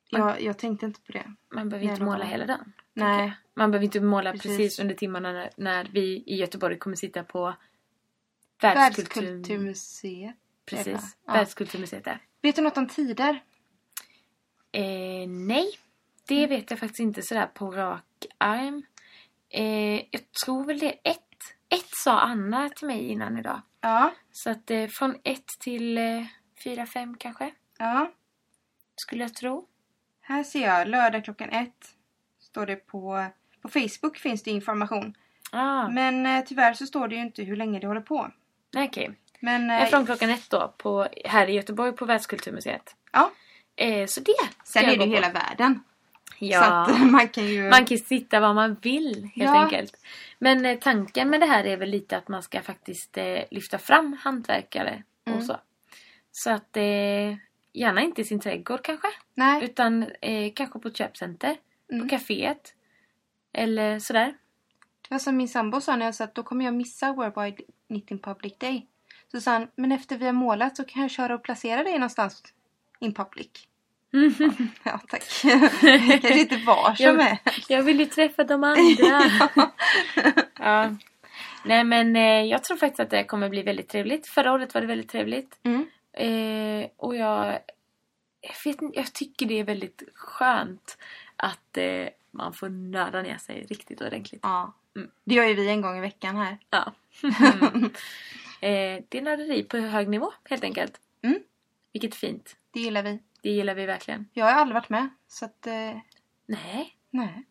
Jag, jag tänkte inte på det. man behöver inte måla hela dagen. Nej. Man behöver inte måla Precis. precis, under timmarna när, när vi i Göteborg kommer sitta på världskultur... Världskulturmuseet. Precis. Ja. Världskulturmuseet där. Vet du något om tider? Eh, nej, det Mm. vet jag faktiskt inte sådär på rak arm. Eh, jag tror väl det är ett. Ett sa Anna till mig innan idag. Ja. Så att eh, från ett till eh, fyra, fem kanske. Ja. Skulle jag tro. Här ser jag lördag klockan ett. Står det på, på Facebook finns det information. Ah, Men eh, tyvärr så står det ju inte hur länge det håller på. okej. Men Eh, eh, Från klockan ett då, på, här i Göteborg på Världskulturmuseet. ja, Eh, så det sen är det ju hela världen. Ja. Så att <laughs> man kan ju... Man kan sitta var man vill helt Ja. enkelt. Men eh, tanken med det här är väl lite att man ska faktiskt eh, lyfta fram hantverkare Mm. och så. Så att eh, gärna inte i sin trädgård kanske. Nej. Utan kanske på ett köpcenter. Mm. På kaféet. Eller sådär. Det var som min sambo sa när jag sa att då kommer jag missa Worldwide Knitting Public Day. Så sa han, men efter vi har målat så kan jag köra och placera dig någonstans in public. Ja, tack. Kanske inte var som Jag-. Jag vill ju träffa de <laughs> andra. ja. Nej men eh, jag tror faktiskt att det kommer bli väldigt trevligt. Förra året var det väldigt trevligt. Mm. Eh, och jag, jag, vet, jag tycker det är väldigt skönt att eh, man får nörda ner sig riktigt ordentligt. Ja. Mm. Det gör ju vi en gång i veckan här. Ja. <laughs> eh, det är nörderi på hög nivå helt enkelt. Mm. Vilket fint. Det gillar vi. Det gillar vi verkligen. Jag har aldrig varit med. Så att, eh, Nej, nej.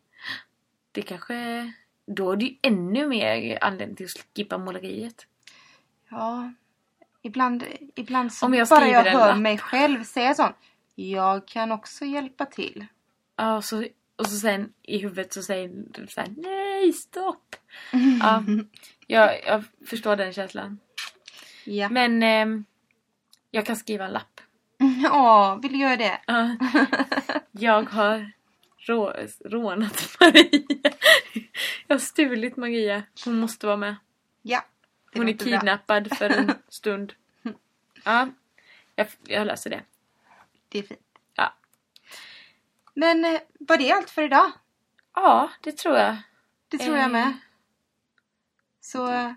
det kanske... Då är det ju ännu mer anledning till att skippa måleriet. Ja. Ibland, ibland så Om jag bara jag hör lapp. mig själv säga sånt. Jag kan också hjälpa till. Ja, och så, och så sen i huvudet så säger du så här, nej stopp. <laughs> Ja, jag, jag förstår den känslan. Ja. Men ehm, jag kan skriva en lapp. <laughs> Ja, vill du göra det? Ja. <laughs> jag har rå, rånat Maria. Jag har stulit Maria. Hon måste vara med. Ja. Hon är låter bra. kidnappad för en <laughs> stund. Ja, jag, jag löser det. Det är fint. Ja. Men eh, var det allt för idag? Ja, det tror jag. Det tror Eh. jag med. Så eh,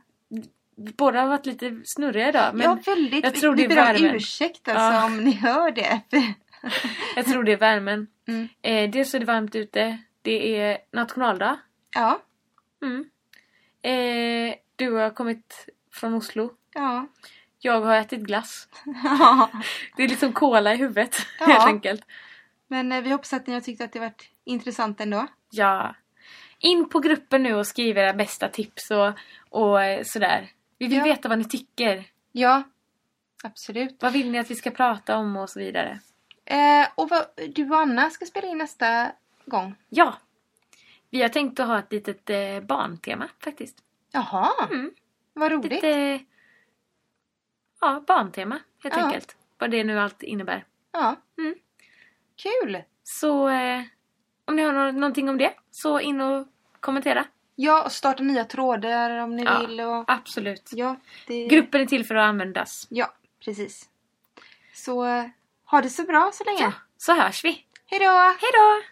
Båda har varit lite snurriga idag. Men ja, väldigt. jag tror det är värmen. ursäkt alltså Ja. om ni hör det. <laughs> jag tror det är värmen. Mm. Eh, dels är det varmt ute. Det är nationaldag. Ja, Mm. Eh, du har kommit från Oslo. ja. Jag har ätit glass. ja. <laughs> Det är liksom cola i huvudet <laughs> Ja. helt enkelt. Men eh, vi hoppas att ni har tyckt att det varit intressant ändå. Ja. In på gruppen nu och skriv era bästa tips och, och eh, sådär. Vi vill Ja. veta vad ni tycker. Ja, absolut. Vad vill ni att vi ska prata om och så vidare? Eh, och vad, du och Anna ska spela in nästa gång. Ja! Vi har tänkt att ha ett litet eh, barntema faktiskt. Jaha, Mm. vad roligt. Lite... Ja, barntema helt Ja. enkelt. Vad det nu allt innebär. Ja. Mm. Kul! Så eh, om ni har nå- någonting om det så in och kommentera. Ja, och starta nya trådar om ni Ja. vill. Och, Absolut. ja, det, Gruppen är till för att användas. Ja, precis. Så eh, ha det så bra så länge. Ja, så hörs vi. Hej då! Hej då!